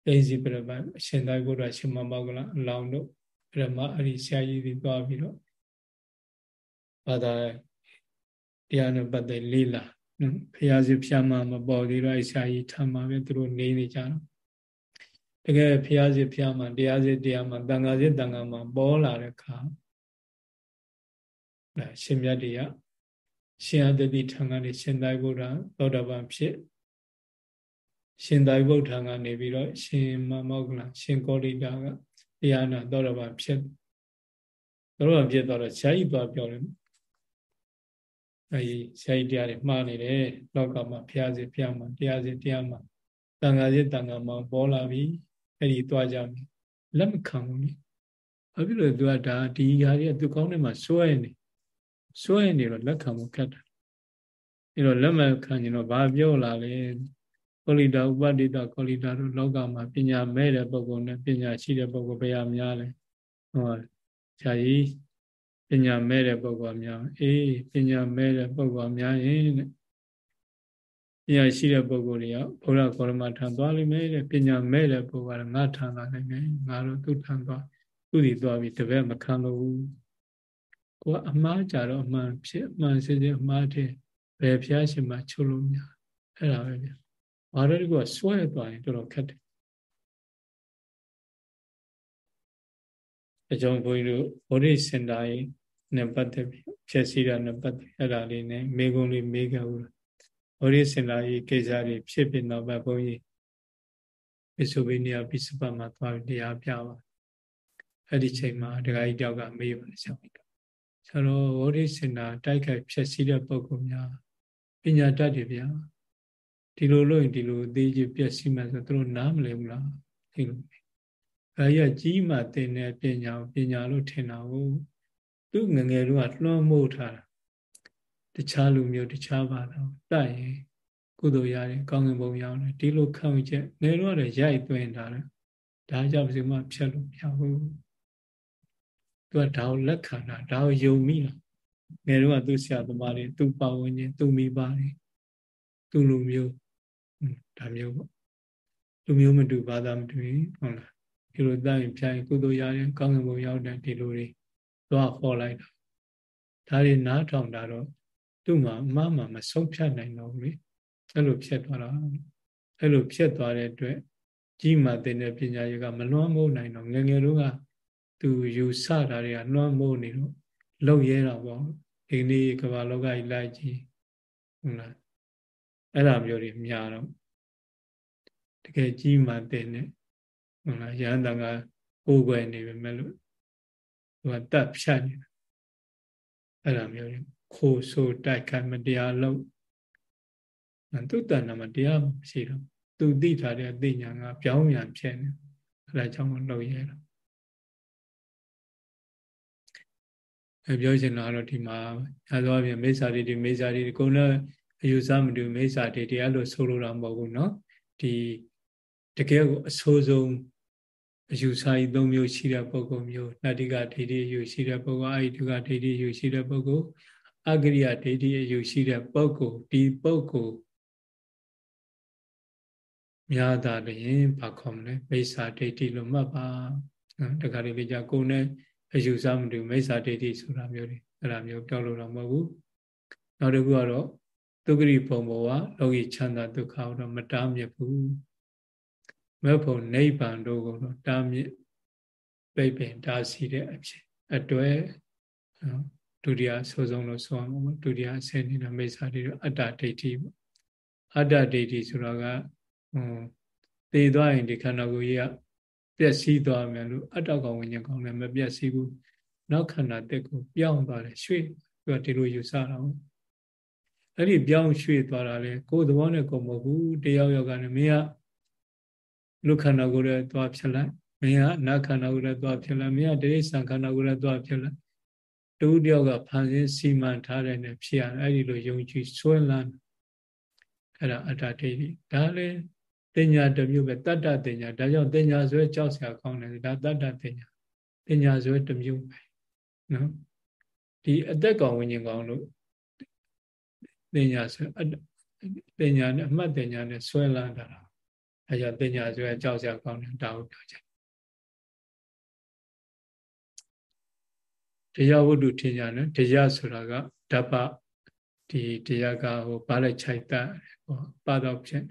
အိစီပြပအရှင်သာဘုရားရှင်မမောကလအလောင်းတို့ပြမအဲ့ဒီဆရာကြီးတွေသွားပြီးတော့ဘာသာတရားနဲ့ပတ်သက်လေးလာနော်ဖျားစီဖျားမှမပေါ်သေးတော့အဲ့ဆရာကြီးထမ်းမှာပဲသူတို့နေနေကြတော့တကယ်ဖျားစီဖျားမှတရားစီတရားမှတန်ခါစီတန်ခါမှပေါ်လာတဲ့အခါရှင်မြတ်တွေကရှင်အတတိထံကနေရှင်သာဘုရားသောတာပန်ဖြစ် ရှင်သာဘုရားကနေပြီးတော့ရှင်မမောကလရှင်ကောလိတာကတရားနာသောတာပန်ဖြစ်သောတာပန်ဖြစ်တော့ဆရာကြီးသွားပြောတယ်အဲဒီဆရာကြီးတရားတွေမှားနေတယ်လောကမှာဘုရားစီဘုရားမှာတရားစီတရားမှာတန်ခါစီတန်ခါမှာပေါ်လာပြီအဲ့ဒီသွားကြပြီလက်မခံဘူးလေဘာဖြစ်လို့သူကဒါဒီຢာတွေကသူကောင်းတဲ့မှာစွဲနေစွဲနေတော့လက်ခံမှုခက်တယ်အဲ့တော့လက်မခံရင်တော့ဘာပြောလာလဲ ကောလိတာဥပဒိတကောလိတာတို့လောကမှာပညာမဲ့တဲ့ပုဂ္ဂိုလ်နဲ့ပညာရှိတဲ့ပုဂ္ဂိုလ်ဘယ်ဟာများလဲဟောဆရာကြီးပညာမဲ့တဲ့ပုဂ္ဂိုလ်များအေးပညာမဲ့တဲ့ပုဂ္ဂိုလ်များရင်တဲ့ပညာရှိတဲ့ပုဂ္ဂိုလ်တွေကဘုရားကောရမထံသွားလိမ့်မယ်တဲ့ပညာမဲ့တဲ့ပုဂ္ဂိုလ်ကငါထံလာနိုင်မယ်ငါတို့သူ့ထံသွားသူ့ဒီသွားပြီးတပည့်မခံလို့ကိုကအမှားကြတော့အမှန်ဖြစ်အမှန်စစ်စစ်အမှားတဲ့ဘယ်ဖျားရှင်မှချုပ်လို့မရအဲ့ဒါပဲဗျ ဘာလို့ဒီကဆွဲသွားရင်တော်တော်ခက်တယ်အကြောင်းဘုန်းကြီးတို့ဗောဓိစင်တာရေးနဲ့ပတ်သက်ပြီးဖြည့်စည်းတာနဲ့ပတ်သက်အဲ့ဒါလေးနဲ့မေကုံလေးမေးကြဘူးဗောဓိစင်တာရေးကိစ္စတွေဖြစ်ပြီးတော့ဘုန်းကြီးပိစုဘိနိယပိစပမှာသွားပြီးတရားပြပါအဲ့ဒီချိန်မှာဒကာကြီးတယောက်ကမေးပါတယ်ဆောင်းပြီးတော့ဆရာတော်ဝိရိစင်တာတိုက်ခိုက်ဖြည့်စည်းတဲ့ပုံကများပညာတတ်တယ်ဗျာ ဒီလိုလို့ရင်ဒီလိုအသေးကြီးပြည့်စည်မှဆိုသူတို့နားမလည်ဘူးလားဒီလိုအဲရကြီးမှသင်တဲ့ပညာပညာလို့ထင်တာကိုသူငငယ်တို့ကလွှမ်းမိုးထားတာတခြားလူမျိုးတခြားဘာသာတိုက်ရင်ကုသိုလ်ရတယ်ကောင်းကင်ဘုံရောက်တယ်ဒီလိုခံယူချက်ငယ်တော့လည်းရိုက်သွင်းတာလေဒါကြောင့်ဘယ်မှဖြတ်လို့မရဘူးသူကဒါကိုလက်ခံတာဒါကိုယုံမိတာငယ်တော့ကသူ့ဆရာသမားတွေသူ့ပါဝင်ခြင်းသူ့မိဘတွေသူ့လူမျိုး ဒါမျိုးပေါ့လူမျိုးမတူဘာသာမတူဟုတ်လားဒီလိုတိုင်ဖြိုင်ကုသိုလ်ရရင်ကောင်းကင်ဘုံရောက်တဲ့ဒီလိုတွေသွားခေါ်လိုက်တာဒါတွေနားထောင်တာတော့သူ့မှာအမှားမှမဆုံးဖြတ်နိုင်တော့ဘူးလေအဲ့လိုဖြစ်သွားတာအဲ့လိုဖြစ်သွားတဲ့အတွက်ကြီးမှတဲ့ပညာရေးကမလွှမ်းမိုးနိုင်တော့ငငယ်တို့ကသူယူဆတာတွေကလွှမ်းမိုးနေတော့လောက်ရဲတာပေါ့ဒီနေ့ကမ္ဘာလောကကြီးလိုက်ကြည့်ဟုတ်လား အဲ့ဒါမျိုးတွေများတော့တကယ်ကြီးမှတဲ့နဲ့ဟုတ်လားရဟန်းတန်ကကိုယ်ွယ်နေပဲမဲ့လို့သူကတတ်ဖြတ်နေတာအဲ့ဒါမျိုးတွေခိုးဆိုးတိုက်ခိုက်မတရားလုပ်သူတဏ္ဍမှာတရားမရှိတော့သူသိထားတဲ့အသိဉာဏ်ကပြောင်းပြန်ဖြစ်နေအဲ့ဒါကြောင့်လုပ်ရတာအဲပြောချင်တာတော့ဒီမှာညာသွားပြန်မိစ္ဆာတွေဒီမိစ္ဆာတွေဒီကုန်းတော့ အယူဆမတူမိစ္ဆာတွေတရားလို့ဆိုလိုတာမဟုတ်ဘူးเนาะဒီ တကယ်ကိုအဆိုးဆုံးအယူဆကြီး၃မျိုးရှိတဲ့ပုဂ္ဂိုလ်မျိုးနတ္တိကဒိဋ္ဌိအယူရှိတဲ့ပုဂ္ဂိုလ်အာဟိတုကဒိဋ္ဌိအယူရှိတဲ့ပုဂ္ဂိုလ်အဂရိယဒိဋ္ဌိအယူရှိတဲ့ပုဂ္ဂိုလ်ဒီပုဂ္ဂိုလ်များတာလျင်ဘာခေါ်မလဲမိစ္ဆာဒိဋ္ဌိလို့မှတ်ပါနော်တခါတလေကြာကိုယ်နဲ့အယူဆမတူမိစ္ဆာဒိဋ္ဌိဆိုတာမျိုးတွေအဲ့ဒါမျိုးပြောလို့တော့မဟုတ်ဘူးနောက်တစ်ခုကတော့ ဒုက္ခရိပုံဘောကလောကီချမ်းသာဒုက္ခတော့မတားမြစ်ဘူးမေဖို့နိဗ္ဗာန်တို့ကိုတော့တားမြစ်ပြိပင်တားဆီးတဲ့အဖြစ်အတွက်ဒုတိယဆိုဆုံးလို့ဆိုအောင်ပေါ့ဒုတိယအဆင့်နေတာမိစ္ဆာတွေတော့အတ္တဒိဋ္ဌိပေါ့အတ္တဒိဋ္ဌိဆိုတော့ကဟိုသေသွားရင်ဒီခန္ဓာကိုယ်ကြီးကပျက်စီးသွားမယ်လို့အတ္တကောင်ဝိညာဉ်ကောင်လည်းမပျက်စီးဘူးနောက်ခန္ဓာတက်ကိုပြောင်းသွားတယ်ရွှေ့သူကဒီလိုယူဆတာပေါ့ အဲ့ဒီပြောင်းရွှေ့သွားတာလေကိုယ်သဘောနဲ့ကိုယ်မဟုတ်ဘူးတယောက်ယောက်ကလည်းမင်းကလူခန္ဓာကိုယ်ရဲ့သွားဖြစ်လိုက်မင်းကနတ်ခန္ဓာကိုယ်ရဲ့သွားဖြစ်လိုက်မင်းကတိရိစ္ဆာန်ခန္ဓာကိုယ်ရဲ့သွားဖြစ်လိုက်တူတယောက်ကဖန်ဆင်းစီမံထားတဲ့နဲ့ဖြစ်ရတယ်အဲ့ဒီလိုယုံကြည်ဆွဲလန်းအဲ့ဒါအတ္တဒိဋ္ဌိဒါလည်းတင်ညာတစ်မျိုးပဲတတ္တတင်ညာဒါကြောင့်တင်ညာဆွဲကြောက်စရာကောင်းတယ်ဒါတတ္တတင်ညာတင်ညာဆွဲတစ်မျိုးပဲနော်ဒီအသက်ကောင်ဝိညာဉ်ကောင်လို့ တင်ညာဆွဲတင်ညာနဲ့အမှတ်တင်ညာနဲ့ဆွဲလာတာအဲကြောင့်တင်ညာဆွဲကြောက်စရာကောင်းတယ်ဒါကိုပြောချင်တရားဝတ္ထုထင်ညာနဲ့တရားဆိုတာကဓပ္ပဒီတရားကဟိုဘာလဲခြိုက်တတ်ဟောပါတော့ဖြစ်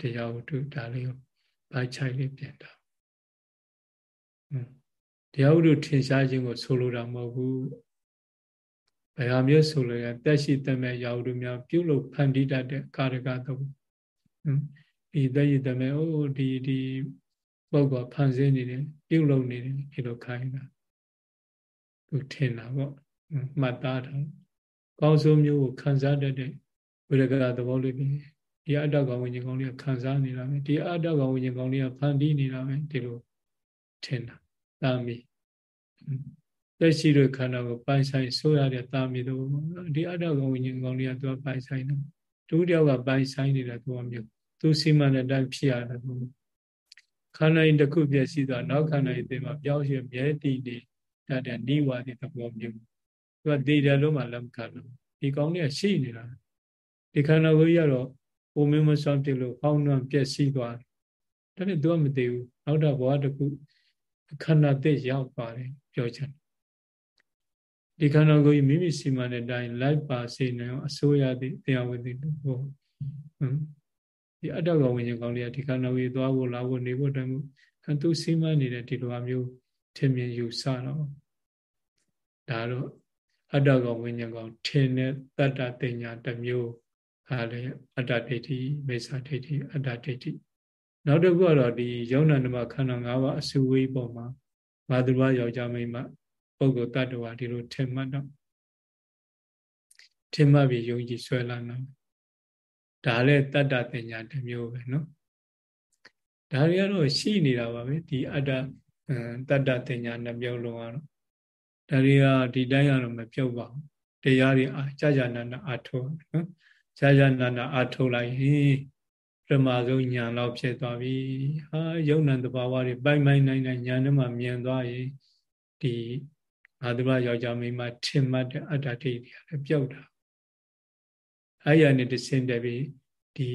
တရားဝတ္ထုဒါလေးကိုဘာခြိုက်လေးပြင်တာတရားဝတ္ထုထင်ရှားခြင်းကိုဆိုလိုတာမဟုတ်ဘူး ဘယ်ဟာမျိုးဆိုလိုရတက်ရှိတမဲ့ရာဝတ္ထုများပြုလုပ်ဖန်တီးတတ်တဲ့ကာရကတော့ဒီတက်ရှိတမဲ့အိုးဒီဒီပုဂ္ဂိုလ်ဖန်ဆင်းနေတယ်ပြုလုပ်နေတယ်ဒီလိုခိုင်းတာသူထင်တာပေါ့မှတ်သားတာကောင်းဆုံးမျိုးကိုခံစားတတ်တဲ့ဝိရကသဘောလေးပဲဒီအတ္တကောင်ဝိညာဉ်ကောင်လေးကခံစားနေတာပဲဒီအတ္တကောင်ဝိညာဉ်ကောင်လေးကဖန်တီးနေတာပဲဒီလိုထင်တာတာမီ လက်ရှိတဲ့ခန္ဓာကိုပိုင်ဆိုင်ဆိုရတဲ့တာမီတို့ဒီအတ္တကောင်ဝိညာဉ်ကောင်လေးကသူကပိုင်ဆိုင်တယ်ဒုတိယကပိုင်ဆိုင်နေတာသူကမျိုးသူစီမံတဲ့အတိုင်းဖြစ်ရတယ်သူခန္ဓာရင်တစ်ခုပြည့်စည်သွားနောက်ခန္ဓာရင်ဒီမှာပြောင်းရွှေ့မြဲတည်နေတတ်တဲ့နိဝါဒီသဘောမျိုးသူကတည်တယ်လို့မှလက်မခံဘူးဒီကောင်လေးကရှိနေတာဒီခန္ဓာကိုယ်ကြီးကတော့ပုံမင်းမဆောင်ပြလို့ဟောင်းနှံပြည့်စည်သွားတယ်ဒါနဲ့သူကမသိဘူးနောက်တော့ဘဝတစ်ခုခန္ဓာသစ်ရောက်ပါတယ်ပြောချင် ဒီခန္ဓာကိုယ်ကြီးမိမိစီမံတဲ့အတိုင်းလိုက်ပါစေနိုင်အောင်အစိုးရသည့်တရားဝတ္တိဟောဒီအတ္တကဝိညာဉ်ကောင်းလေးကဒီခန္ဓာကိုယ်သွားဖို့လာဖို့နေဖို့တိုင်မှုသူစီမံနေတဲ့ဒီလိုအမျိုးထင်မြင်ယူဆတော့ဒါတော့အတ္တကောင်ဝိညာဉ်ကောင်ထင်တဲ့တတ္တတင်ညာတစ်မျိုးဟာလေအတ္တဒိဋ္ဌိမေသဒိဋ္ဌိအတ္တဒိဋ္ဌိနောက်တစ်ခုကတော့ဒီယုံနာနမခန္ဓာ၅ပါးအစုဝေးပေါ်မှာဘာသူဘာယောက်ျားမိန်းမ ပုဂ္ဂိုလ်တ attva ဒီလိုထင်မှတ်တော့ထင်မှတ်ပြီးယုံကြည်ဆွဲလာတော့ဒါလည်းတတ္တပညာတစ်မျိုးပဲနော်ဒါတွေကတော့ရှိနေတာပါပဲဒီအတ္တတတ္တပညာနှစ်မျိုးလုံးကတော့ဒါတွေကဒီတိုင်းကတော့မပြုတ်ပါဘူးတရားတွေအာကြာကြာနာနာအာထုတ်နော်ကြာကြာနာနာအာထုတ်လိုက်ရင်ပြမဆုံးညာလောက်ဖြစ်သွားပြီဟာယုံ nant တဘာဝတွေပိုင်ပိုင်နိုင်နိုင်ညာနဲ့မှမြင်သွားရင်ဒီ အာသုဘယောက်ျားမိန်းမထင်မှတ်တဲ့အတ္တဒိဋ္ဌိလည်းပြုတ်တာအဲ့ရနဲ့တဆင်းတယ်ပြီးဒီ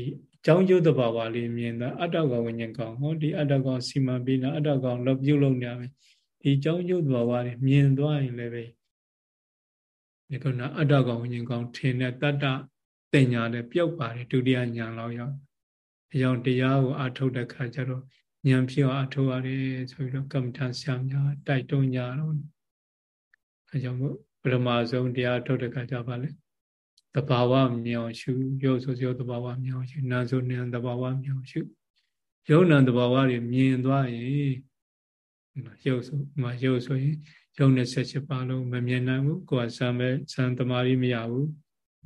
ကြောင်းကျိုးတဘာဝလေးမြင်တာအတ္တကောင်ဝိညာဉ်ကောင်ဟောဒီအတ္တကောင်စီမံပြီးတော့အတ္တကောင်လောက်ပြုတ်လုံးနေရမယ်ဒီကြောင်းကျိုးတဘာဝလေးမြင်သွားရင်လည်းပဲဒီကုဏအတ္တကောင်ဝိညာဉ်ကောင်ထင်တဲ့တတ္တတင်ညာလည်းပြုတ်ပါတယ်ဒုတိယညာလောက်ရောက်အကြောင်းတရားကိုအထုတ်တဲ့ခါကျတော့ဉာဏ်ဖြစ်အောင်အထုတ်ရတယ်ဆိုပြီးတော့ကမ္မထာဆရာများတိုက်တွန်းကြတော့ အဲကြောင့်မို့ပထမဆုံးတရားထုတ်တဲ့ခါကျပါလေတဘာဝမြောင်ရှုရုပ်ဆိုရုပ်တဘာဝမြောင်ရှုနာဆိုနာတဘာဝမြောင်ရှုယုံနာတဘာဝတွေမြင်သွားရင်ရုပ်ဆိုမရုပ်ဆိုရင်ယုံနဲ့ဆက်ချက်ပါလုံးမမြင်နိုင်ဘူးကိုယ်ကဇံပဲဇံတမာရီမရဘူး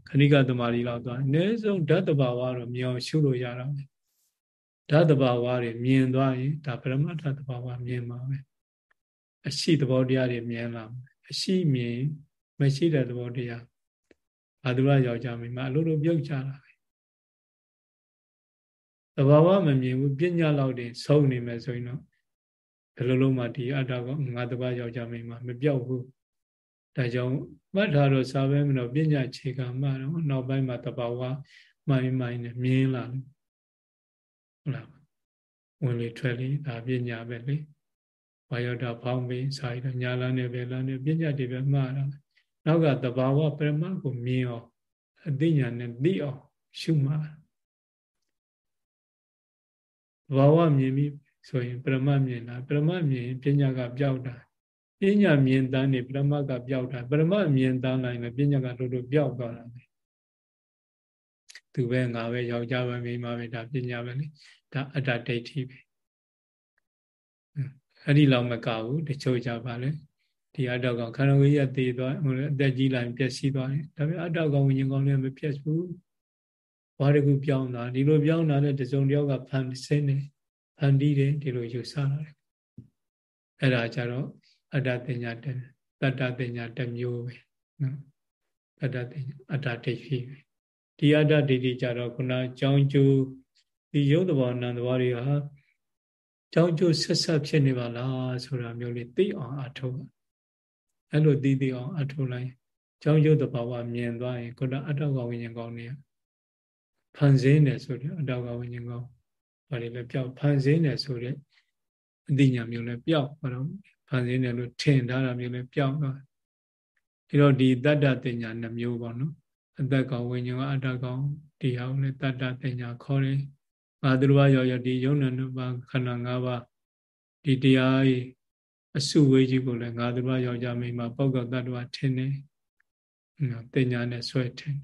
ခဏိကတမာရီလောက်သွားအနည်းဆုံးဓာတ်တဘာဝတော့မြောင်ရှုလို့ရတာပဲဓာတ်တဘာဝတွေမြင်သွားရင်ဒါပရမတ္ထတဘာဝမြင်ပါပဲအရှိသဘောတရားတွေမြင်လာ အရှိမြင်မရှိတဲ့သဘောတရားဘာသူရယောက်ျားမိန်းမအလိုလိုပြုတ်ကြတာပဲသဘာဝမမြင်ဘူးပညာလောက်တင်ဆုံးနေမယ်ဆိုရင်တော့ဘယ်လိုလုံးမှဒီအတ္တကငါတပါးယောက်ျားမိန်းမမပြောက်ဘူးဒါကြောင့်မှတ်ထားတော့စာပဲမလို့ပညာခြေကမှတော့နောက်ပိုင်းမှာတဘာဝမိုင်းမိုင်းနဲ့မြင်လာတယ်ဟုတ်လားဝင်လေထွက်လေဒါပညာပဲလေ ဘာယောတာဖောင်းပြီးစာရတော့ညာလန်းနဲ့ပဲလန်းနဲ့ပညာတွေပဲမှားတာနောက်ကတဘာဝပရမကိုမြင်အောင်အသိဉာဏ်နဲ့သိအောင်ရှုမှာတဘာဝမြင်ပြီးဆိုရင်ပရမမြင်တာပရမမြင်ပညာကပျောက်တာပညာမြင်တန်းနေပရမကပျောက်တာပရမမြင်တန်းလိုက်လည်းပညာကတို့တို့ပျောက်သွားတာပဲသူပဲငါပဲယောက်ျားပဲမိန်းမပဲဒါပညာပဲလေဒါအတ္တဒိဋ္ဌိပဲ အဲ့ဒီလောက်မကဘူးတချို့ကြပါလေဒီအတ္တကောင်ခန္ဓာကိုယ်ကြီးကတည်သွားဟိုအသက်ကြီးလာရင်ပျက်စီးသွားတယ်ဒါပေမဲ့အတ္တကောင်ဝိညာဉ်ကောင်လည်းမပျက်ဘူးဘာတကူပြောင်းတာဒီလိုပြောင်းတာလည်းတစုံတယောက်ကဖန်ဆင်းတယ်ဖန်တီးတယ်ဒီလိုယူဆတာတယ်အဲ့ဒါကြတော့အတ္တတင်ညာတတတ္တတင်ညာတစ်မျိုးပဲနော်တတ္တတင်ညာအတ္တဒိဋ္ဌိပဲဒီအတ္တဒိဋ္ဌိကြတော့ခုနကြောင်းကျိုးဒီရုပ်တဘောနံတဘောတွေဟာ ကြောင်းကျိုးဆက်ဆက်ဖြစ်နေပါလားဆိုတာမျိုးလေးသိအောင်အထုတ်အဲ့လိုသိသိအောင်အထုတ်လိုက်ကြောင်းကျိုးတဘာဝမြင်သွားရင်ခုနအတ္တကဝိညာဉ်ကောင်းနေဖန်ဆင်းတယ်ဆိုတဲ့အတ္တကဝိညာဉ်ကောင်းဘာတွေလဲပျောက်ဖန်ဆင်းတယ်ဆိုတဲ့အသိဉာဏ်မျိုးလဲပျောက်ဘာလို့ဖန်ဆင်းတယ်လို့ထင်ထားတာမျိုးလဲပျောက်သွားဒီတော့ဒီတတ္တတင်ညာနှမျိုးပေါ့နော်အတ္တကောင်ဝိညာဉ်ကအတ္တကောင်ဒီဟာကိုလည်းတတ္တတင်ညာခေါ်တယ် ငါသူတော်ဘာရောရောဒီယုံနာနှစ်ပါးခန္ဓာ၅ပါးဒီတရားကြီးအစုဝေးကြီးကိုလည်းငါသူတော်ဘာယောက်ျားမိန်းမပေါက်ကတတ္တဝထင်တယ်တင်ညာနဲ့ဆွဲထင်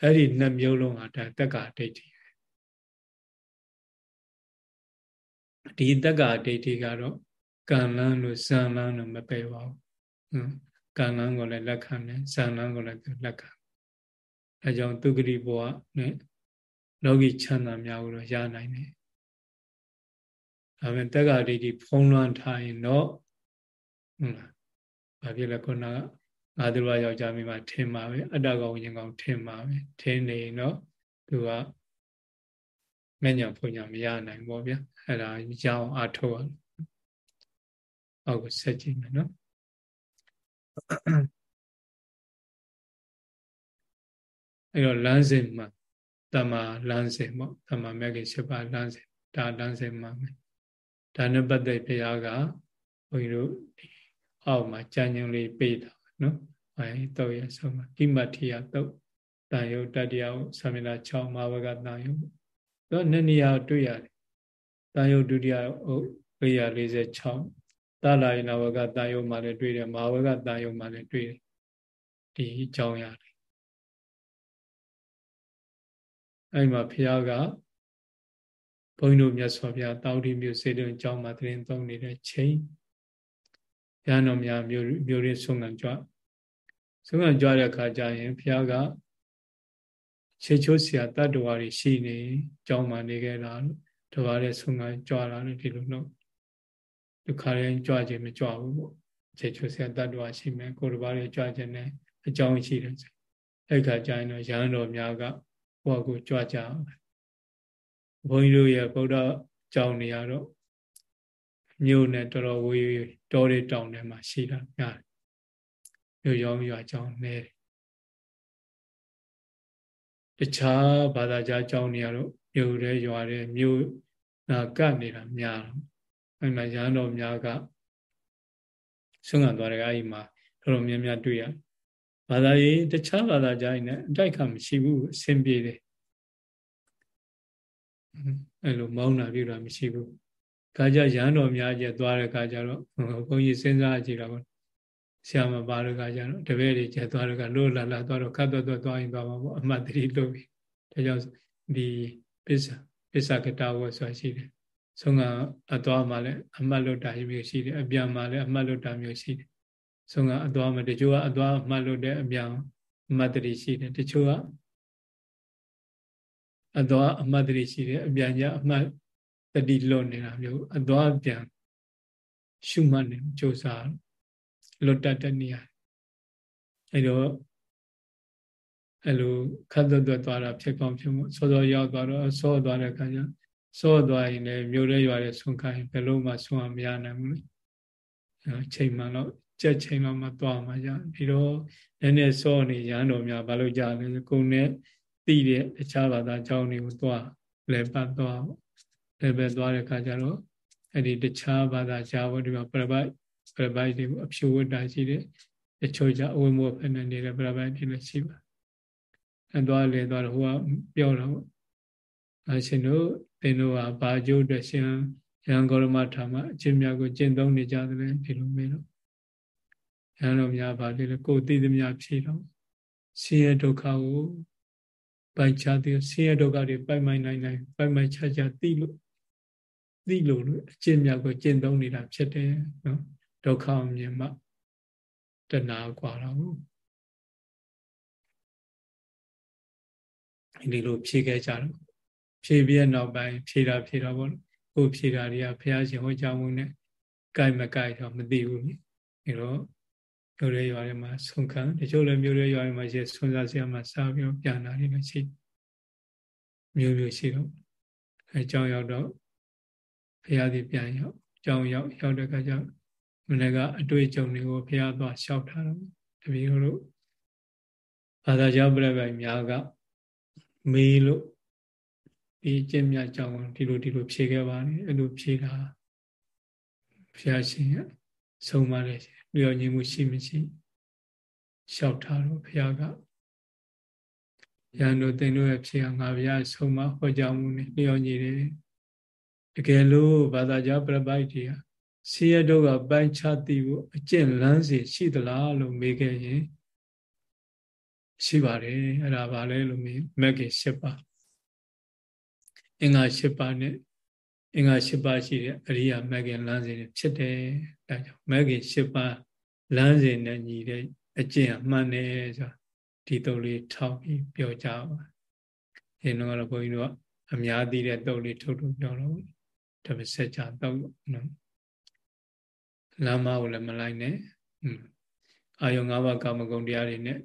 အဲ့ဒီနှစ်မျိုးလုံးဟာဒါတက္ကာဒိဋ္ဌိဒီတက္ကာဒိဋ္ဌိကတော့ကံလန်းလို့ဇံလန်းလို့မပယ်ပါဘူးကံလန်းကိုလည်းလက်ခံတယ်ဇံလန်းကိုလည်းလက်ခံအဲကြောင့်သူဂတိဘဝနဲ့ လောကီချမ်းသာများကိုတော့ရနိုင်တယ်ဒါပေမဲ့တက္ကာဒိဋ္ဌိဖုံးလွှမ်းထားရင်တော့ဟုတ်လားဘာဖြစ်လဲခုနကငါတို့ယောက်ျားမိန်းမထင်ပါပဲအတ္တကောင်ဝိညာဉ်ကောင်ထင်ပါပဲထင်နေတော့သူကမညံဖွညာမရနိုင်ဘောဗျာအဲ့ဒါကြောင်းအထောက်အောက်ကိုဆက်ကြည့်မယ်နော်အဲ့တော့လမ်းစဉ်မှာ တမလမ်းစဉ်ပေါ့တမမြတ်ကြီး7ပါးလမ်းစဉ်ဒါလမ်းစဉ်မှာမယ်ဒါနဲ့ပတ်သက်ဘုရားကဘုန်းကြီးတို့ဒီအောက်မှာကြံ့ညုံလေးပေးတာနော်အဲတော့ရဆုံးမှာကိမတ္ထိယတုတ်တန်ယုတ်တတ္တယသမေလာ6မာဝကတန်ယုတ်တော့နှစ်နေရာတွေ့ရတယ်တန်ယုတ်ဒုတိယဟုတ်446တလာယနာဝကတန်ယုတ်မှာလည်းတွေ့တယ်မာဝကတန်ယုတ်မှာလည်းတွေ့တယ်ဒီအကြောင်းရတယ် အဲ့မှာဖះကဘုန်းကြီးတို့မြတ်စွာဘုရားတောက်တိမြို့စေတုံအကြောင်းမှာသတင်းသုံးနေတဲ့ချိန်ရဟန်းတော်များမျိုးမျိုးရင်းဆုံးခံကြွဆုံးခံကြွတဲ့အခါကျရင်ဘုရားကခြေချိုးဆရာတတ္တဝါတွေရှိနေကြောင်းမှနေခဲ့တာတဘာတဲ့ဆုံးခံကြွလာတယ်ဒီလိုတော့ဒုက္ခရင်ကြွခြင်းမကြွဘူးပေါ့ခြေချိုးဆရာတတ္တဝါရှိမယ်ကိုယ်တဘာတွေကြွခြင်းနဲ့အကြောင်းရှိတယ်အဲ့ခါကျရင်တော့ရဟန်းတော်များက ဟောကိုကြွကြအောင်ဘုန်းကြီးတို့ရဲ့ဗုဒ္ဓကြောင်းနေရတော့မြို့နဲ့တော်တော်ဝေးတောတွေတောင်ထဲမှာရှိတာများမြို့ရောရွာကြောင်းနေတခြားဘာသာကြားကြောင်းနေရတော့မြို့တွေရွာတွေမြို့နာကပ်နေတာများတော့အဲ့မှာရဟန်းတော်များကဆွမ်းခံသွားတယ်အဲ့ဒီမှာတော်တော်များများတွေ့ရ ဘာသာရေးတခြားဘာသာကြားရင်လည်းအတိုက်ခံမရှိဘူးအဆင်ပြေတယ်အဲ့လိုမောင်းတာပြတာမရှိဘူးခါကြရန်တော်များကျသွားတဲ့ခါကျတော့ဘုန်းကြီးစဉ်းစားကြည့်တာပေါ့ဆရာမပါတဲ့ခါကျတော့တပည့်တွေကျသွားတဲ့ခါလို့လာလာသွားတော့ခတ်တော့တော့သွားရင်သွားမှာပေါ့အမှတ်တတိလို့ပြီဒါကြောင့်ဒီပစ္စပစ္စကတာဝဆိုရှိတယ်ဆုံးကအသွားမှလည်းအမှတ်လွတ်တာမျိုးရှိတယ်အပြန်မှလည်းအမှတ်လွတ်တာမျိုးရှိတယ် ဆုံးကအသွားမှတချို့ကအသွားအမှတ်လွတ်တဲ့အပြန်အမှတ်တတိရှိတယ်တချို့ကအသွားအမှတ်တတိရှိတယ်အပြန်ကြအမှတ်တတိလွတ်နေတာမျိုးအသွားပြန်ရှုမှတ်နေကြိုးစားလွတ်တတ်တဲ့နေရာအဲတော့အဲ့လိုခတ်သွက်သွက်သွားတာဖြစ်ကောင်းဖြစ်မှုစောစောရောက်သွားတော့စောသွားတဲ့အခါကျစောသွားရင်လည်းမြို့ရဲရွာရဲဆုံးခိုင်းဘယ်လို့မှဆုံးအောင်မရနိုင်ဘူးလေအဲချိန်မှတော့ ကြက်ချိန်တော့မှသွားမှကြဒီတော့နည်းနည်းစောနေရန်တော်များဘာလို့ကြလဲကိုယ်နဲ့တိတဲ့တခြားဘာသာအကြောင်းတွေကိုသွားလဲပတ်သွားလဲပဲသွားတဲ့အခါကျတော့အဲ့ဒီတခြားဘာသာကြားဖို့ဒီမှာပရပိုက်ပရပိုက်တွေကိုအဖြူဝတ်တာရှိတယ်တချို့ကြအဝိမောဖက်နေနေတဲ့ပရပိုက်တွေလည်းရှိပါအဲသွားလေသွားတော့ဟိုကပြောတော့အရှင်တို့သင်တို့ကဘာကျိုးအတွက်ရှင်ရန်ကောရမထာမအချင်းများကိုကျင့်သုံးနေကြတယ်ဒီလိုမျိုးတော့ ရန်တော်များပါလေကိုသိသမျှဖြေတော့ဆင်းရဲဒုက္ခကိုပိုက်ချသည်ဆင်းရဲဒုက္ခတွေပိုက်မိုင်းနိုင်နိုင်ပိုက်မိုင်းချချသိလို့သိလို့အကျင့်များကိုကျင့်သုံးနေတာဖြစ်တယ်နော်ဒုက္ခမြင်မှတဏှာกว่าတော့ဒီလိုဖြေခဲ့ကြတော့ဖြေပြီးနောက်ပိုင်းဖြေတာဖြေတာပေါ့ကိုဖြေတာတွေကဘုရားရှင်ဟောကြားမှုနဲ့ကြိုက်မကြိုက်တော့မသိဘူးလေအဲတော့ မြို့ရဲရွာထဲမှာဆုံးခံတချို့လည်းမြို့ရဲရွာထဲမှာရှိဆွမ်းစားဆရာမှာစားပြီးတော့ပြန်လာနေလို့ရှိမျိုးမျိုးရှိတော့အဲကြောင်းရောက်တော့ဘုရားဒီပြန်ရောက်ကြောင်းရောက်ရောက်တဲ့အခါကျမနေ့ကအတွေ့အကြုံတွေကိုဘုရားသွားလျှောက်ထားတော့တပည့်တို့ဘာသာကြောင့်ပြပိုင်များကမေးလို့ဒီကျင့်မြတ်ကြောင့်ဒီလိုဒီလိုဖြေခဲ့ပါလေအဲ့လိုဖြေတာဘုရားရှင်ကဆုံးမတယ် လျော်ညီမှုရှိမရှိလျှောက်ထားတော့ဘုရားကရန်တို့တင်တို့ရဲ့ဖြေကငါဘုရားဆုံးမဟောကြားမှုနဲ့လျော်ညီတယ်တကယ်လို့ဘာသာကြားပြပိုက်တွေကဆင်းရဲဒုက္ခပိုင်းခြားသိဖို့အကျင့်လန်းစီရှိသလားလို့မေးခဲ့ရင်ရှိပါတယ်အဲ့ဒါဘာလဲလို့မေးမက်ကင်၈ပါးအင်္ဂါ၈ပါးနဲ့ အင်္ဂါ၈ပါးရှိတဲ့အရိယာမက်ကင်လမ်းစဉ်ဖြစ်တယ်ဒါကြောင့်မက်ကင်၈ပါးလမ်းစဉ်နဲ့ညီတဲ့အကျင့်အမှန်တယ်ဆိုဒီတုပ်လေးထောက်ပြီးပြောကြပါအင်းတော့ဘုန်းကြီးတို့ကအများသိတဲ့တုပ်လေးထုတ်ထုတ်ပြောတော့ဓမ္မစကြာတုပ်နော်လမ်းမကိုလည်းမလိုက်နဲ့အာယုံ၅ပါးကာမဂုဏ်တရားတွေနဲ့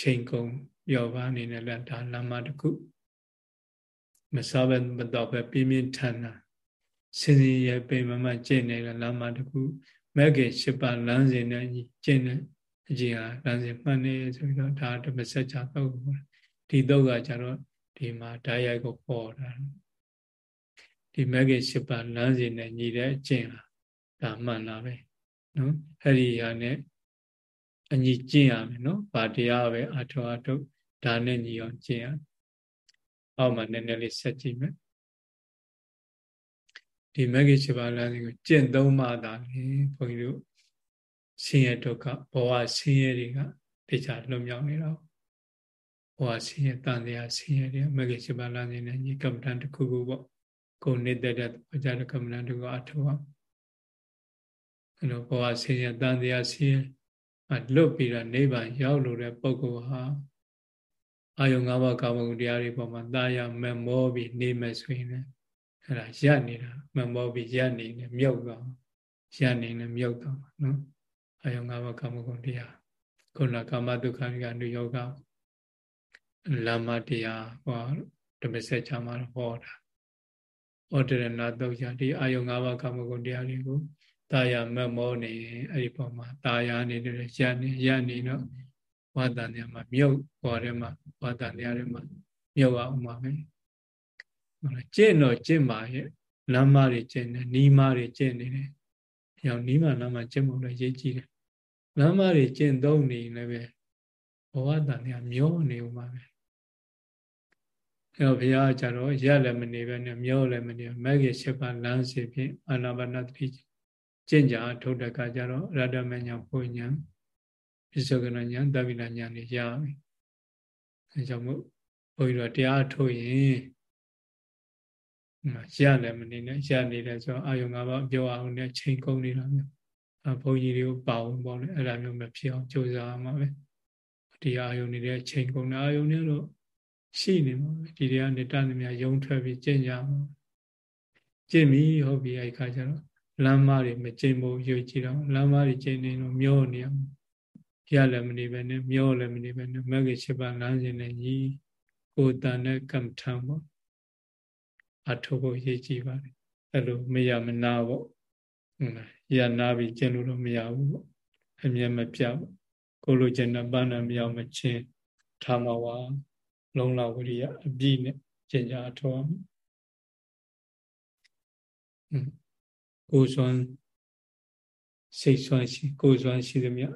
ချိန်ကုန်ပြောပါအနေနဲ့လည်းဒါလမ်းမတစ်ခုမစားဘဲမတော့ပဲပြင်းပြင်းထန်ထန် စင်စီရဲ့ပိမမကျင့်နေတဲ့လမ်းမတစ်ခုမက်ကေရှစ်ပါလမ်းစဉ်နဲ့ကျင့်တဲ့အကျင့်ဟာလမ်းစဉ်မှန်နေဆိုပြီးတော့ဒါဓမ္မစကြာတော့ဒီတော့ကကြတော့ဒီမှာဓာတ်ရိုက်ကိုပေါ်တာဒီမက်ကေရှစ်ပါလမ်းစဉ်နဲ့ညီတဲ့အကျင့်ဟာဒါမှန်လားပဲနော်အဲ့ဒီဟာနဲ့အညီကျင့်ရမယ်နော်ဗာတရားပဲအထောအထုတ်ဒါနဲ့ညီအောင်ကျင့်ရအောက်မှာနည်းနည်းလေးဆက်ကြည့်မယ် ဒီမဂ္ဂင်7ပါးလမ်းကိုကျင့်သုံးမှသာလေဘုန်းကြီးတို့ဆင်းရဲဒုက္ခဘဝဆင်းရဲတွေကတရားလွတ်မြောက်နေတော့ဘဝဆင်းရဲတန်တရားဆင်းရဲတွေမဂ္ဂင်7ပါးလမ်းနဲ့ညီကမ္မဋ္ဌာန်းတစ်ခုခုပေါ့ကိုယ်နေတဲ့တဲ့ဘုရားကမ္မဋ္ဌာန်းတစ်ခုအထောက်အဲ့လိုဘဝဆင်းရဲတန်တရားဆင်းရဲအလွတ်ပြီးတော့နိဗ္ဗာန်ရောက်လို့တဲ့ပုဂ္ဂိုလ်ဟာအာယုံ၅ပါးကာမဂုဏ်တရားတွေပေါ်မှာတာယာမမောပြီးနေမယ်ဆိုရင်လည်း အဲ့ဒါရပ်နေတာမမောပြီးရပ်နေတယ်မြုပ်သွားရပ်နေတယ်မြုပ်သွားနော်အာယုံ၅ပါးကာမဂုဏ်တရားခုနကာမဒုက္ခမိကနုယောဂလမ္မတရားဟောဓမ္မစကြာမှာဟောတာဩတရဏတုတ်ကြဒီအာယုံ၅ပါးကာမဂုဏ်တရားတွေကိုတာယာမမောနေအဲ့ဒီပုံမှာတာယာနေတယ်ရနေရနေတော့ဝါတန်တရားမှာမြုပ်ပေါ်ထဲမှာဝါတန်တရားထဲမှာမြုပ်အောင်ပါပဲ ကျင့်တော့ကျင့်ပါရဲ့လမ်းမတွေကျင့်တယ်နီးမတွေကျင့်နေတယ်။ရောင်နီးမလမ်းမကျင့်ဖို့လည်းရေးကြည့်တယ်။လမ်းမတွေကျင့်သုံးနေလည်းပဲဘဝတန်တရားမျောနေဦးမှာပဲ။အဲတော့ဘုရားကကြတော့ရက်လည်းမနေပဲနဲ့မျောလည်းမနေမဂ္ဂင်၈ပါးလမ်းစီဖြင့်အာနာပါနသတိကျင့်ကြထုတ်တဲ့အခါကျတော့ရတ္တမညာဘုညံပိဿကရညာတပိလညာနေရပြီအဲကြောင့်မို့ဘုန်းကြီးတို့တရားထုတ်ရင် ရလည်းမနေနဲ့ရနေတယ်ဆိုတော့အာယုံ၅ပါးပြောအောင်နဲ့ချိန်ကုန်နေတာမျိုးအဘုန်းကြီးတွေကိုပါဝင်ပေါ့လေအဲ့ဒါမျိုးမဖြစ်အောင်ကြိုးစားမှာပဲဒီအာယုံနေတဲ့ချိန်ကုန်တဲ့အာယုံတွေတော့ရှိနေမှာပဲဒီတွေကနေတန်းသမျှယုံထွက်ပြီးကျင့်ကြမှာကျင့်ပြီဟုတ်ပြီအဲ့ခါကျတော့လမ်းမတွေမကျင့်ဖို့ရွေးကြည့်တော့လမ်းမတွေကျင့်နေတော့မျောနေရမှာရလည်းမနေပဲနဲ့မျောလည်းမနေပဲနဲ့မဂ္ဂင်7ပါးလမ်းစဉ်နဲ့ညီကိုယ်တန်တဲ့ကမ္မထံပေါ့ အထုပ်ဖို့ရည်ကြည်ပါတယ်အဲ့လိုမရမနာပေါ့ဟုတ်လားရနာပြီးကျင့်လို့တော့မရဘူးပေါ့အမြဲမပြတ်ကိုလိုချင်တဲ့ပန်းနဲ့မရောက်မချင်းထားမှာဝါလုံလဝရိယအပြည့်နဲ့ကျင့်ကြအထောက်ကိုယ်စွမ်းစိတ်စွမ်းရှိကိုယ်စွမ်းရှိသမျှ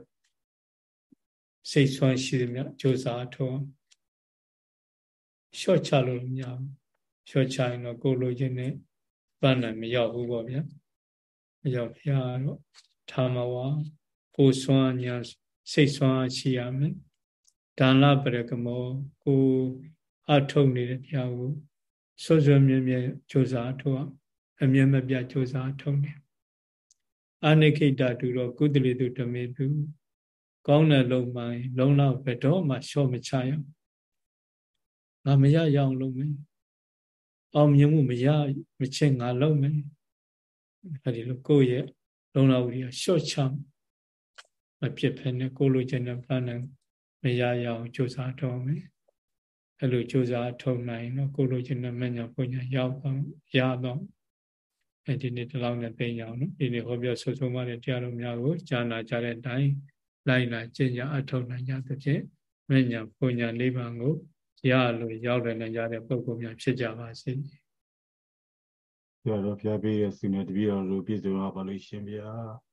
စိတ်စွမ်းရှိသမျှကြိုးစားထောက်ရှော့ချလို့မရဘူး ရှော့ချရင်တော့ကိုလိုချင်တဲ့ပန်းနဲ့မရောက်ဘူးပေါ့ဗျာမရောက်ဖျားတော့ထားမှာဝါကိုယ်စွမ်းညာစိတ်ဆွမ်းရှိရမယ်ဒါနပရကမောကိုအထုတ်နေတဲ့တရားကိုဆွဆွမြဲမြဲကြိုးစားထုတ်အောင်အမြဲမပြတ်ကြိုးစားထုတ်နေအနိခိတတူတော့ကုသလိတုဓမေတုကောင်းတဲ့လုံမှန်လုံလောက်ပဲတော့မှရှော့မချရငါမရရအောင်လုပ်မယ် အောင်မြင်မှုမရမချင်းငါလုပ်မယ်အဲဒီလိုကိုယ့်ရဲ့လုံလောက်ကြီးရှော့ချမဖြစ်ဖ ೇನೆ ကိုလိုချင်တဲ့ပန်းနဲ့မရရအောင်ကြိုးစားတော့မယ်အဲ့လိုကြိုးစားထုံနိုင်တော့ကိုလိုချင်တဲ့မညာပုံညာရောက်တော့ရတော့အဲဒီနေ့ဒီလောက်နဲ့သိကြအောင်နော်ဒီနေ့ဟောပြောဆွဆုံးမတဲ့တရားတော်များကိုကြားနာကြတဲ့အတိုင်းလိုက်လာကျင့်ကြအထောက်နိုင်ကြသဖြင့်မညာပုံညာလေးပါးကို ရလို့ရောက်တယ်နဲ့ရတဲ့ပုဂ္ဂိုလ်များဖြစ်ကြပါစေ။ဘုရားတော်ဖျားပေးရဲ့ဆုနဲ့တပည့်တော်တို့ပြည့်စုံပါလို့ရှင်ဗျာ။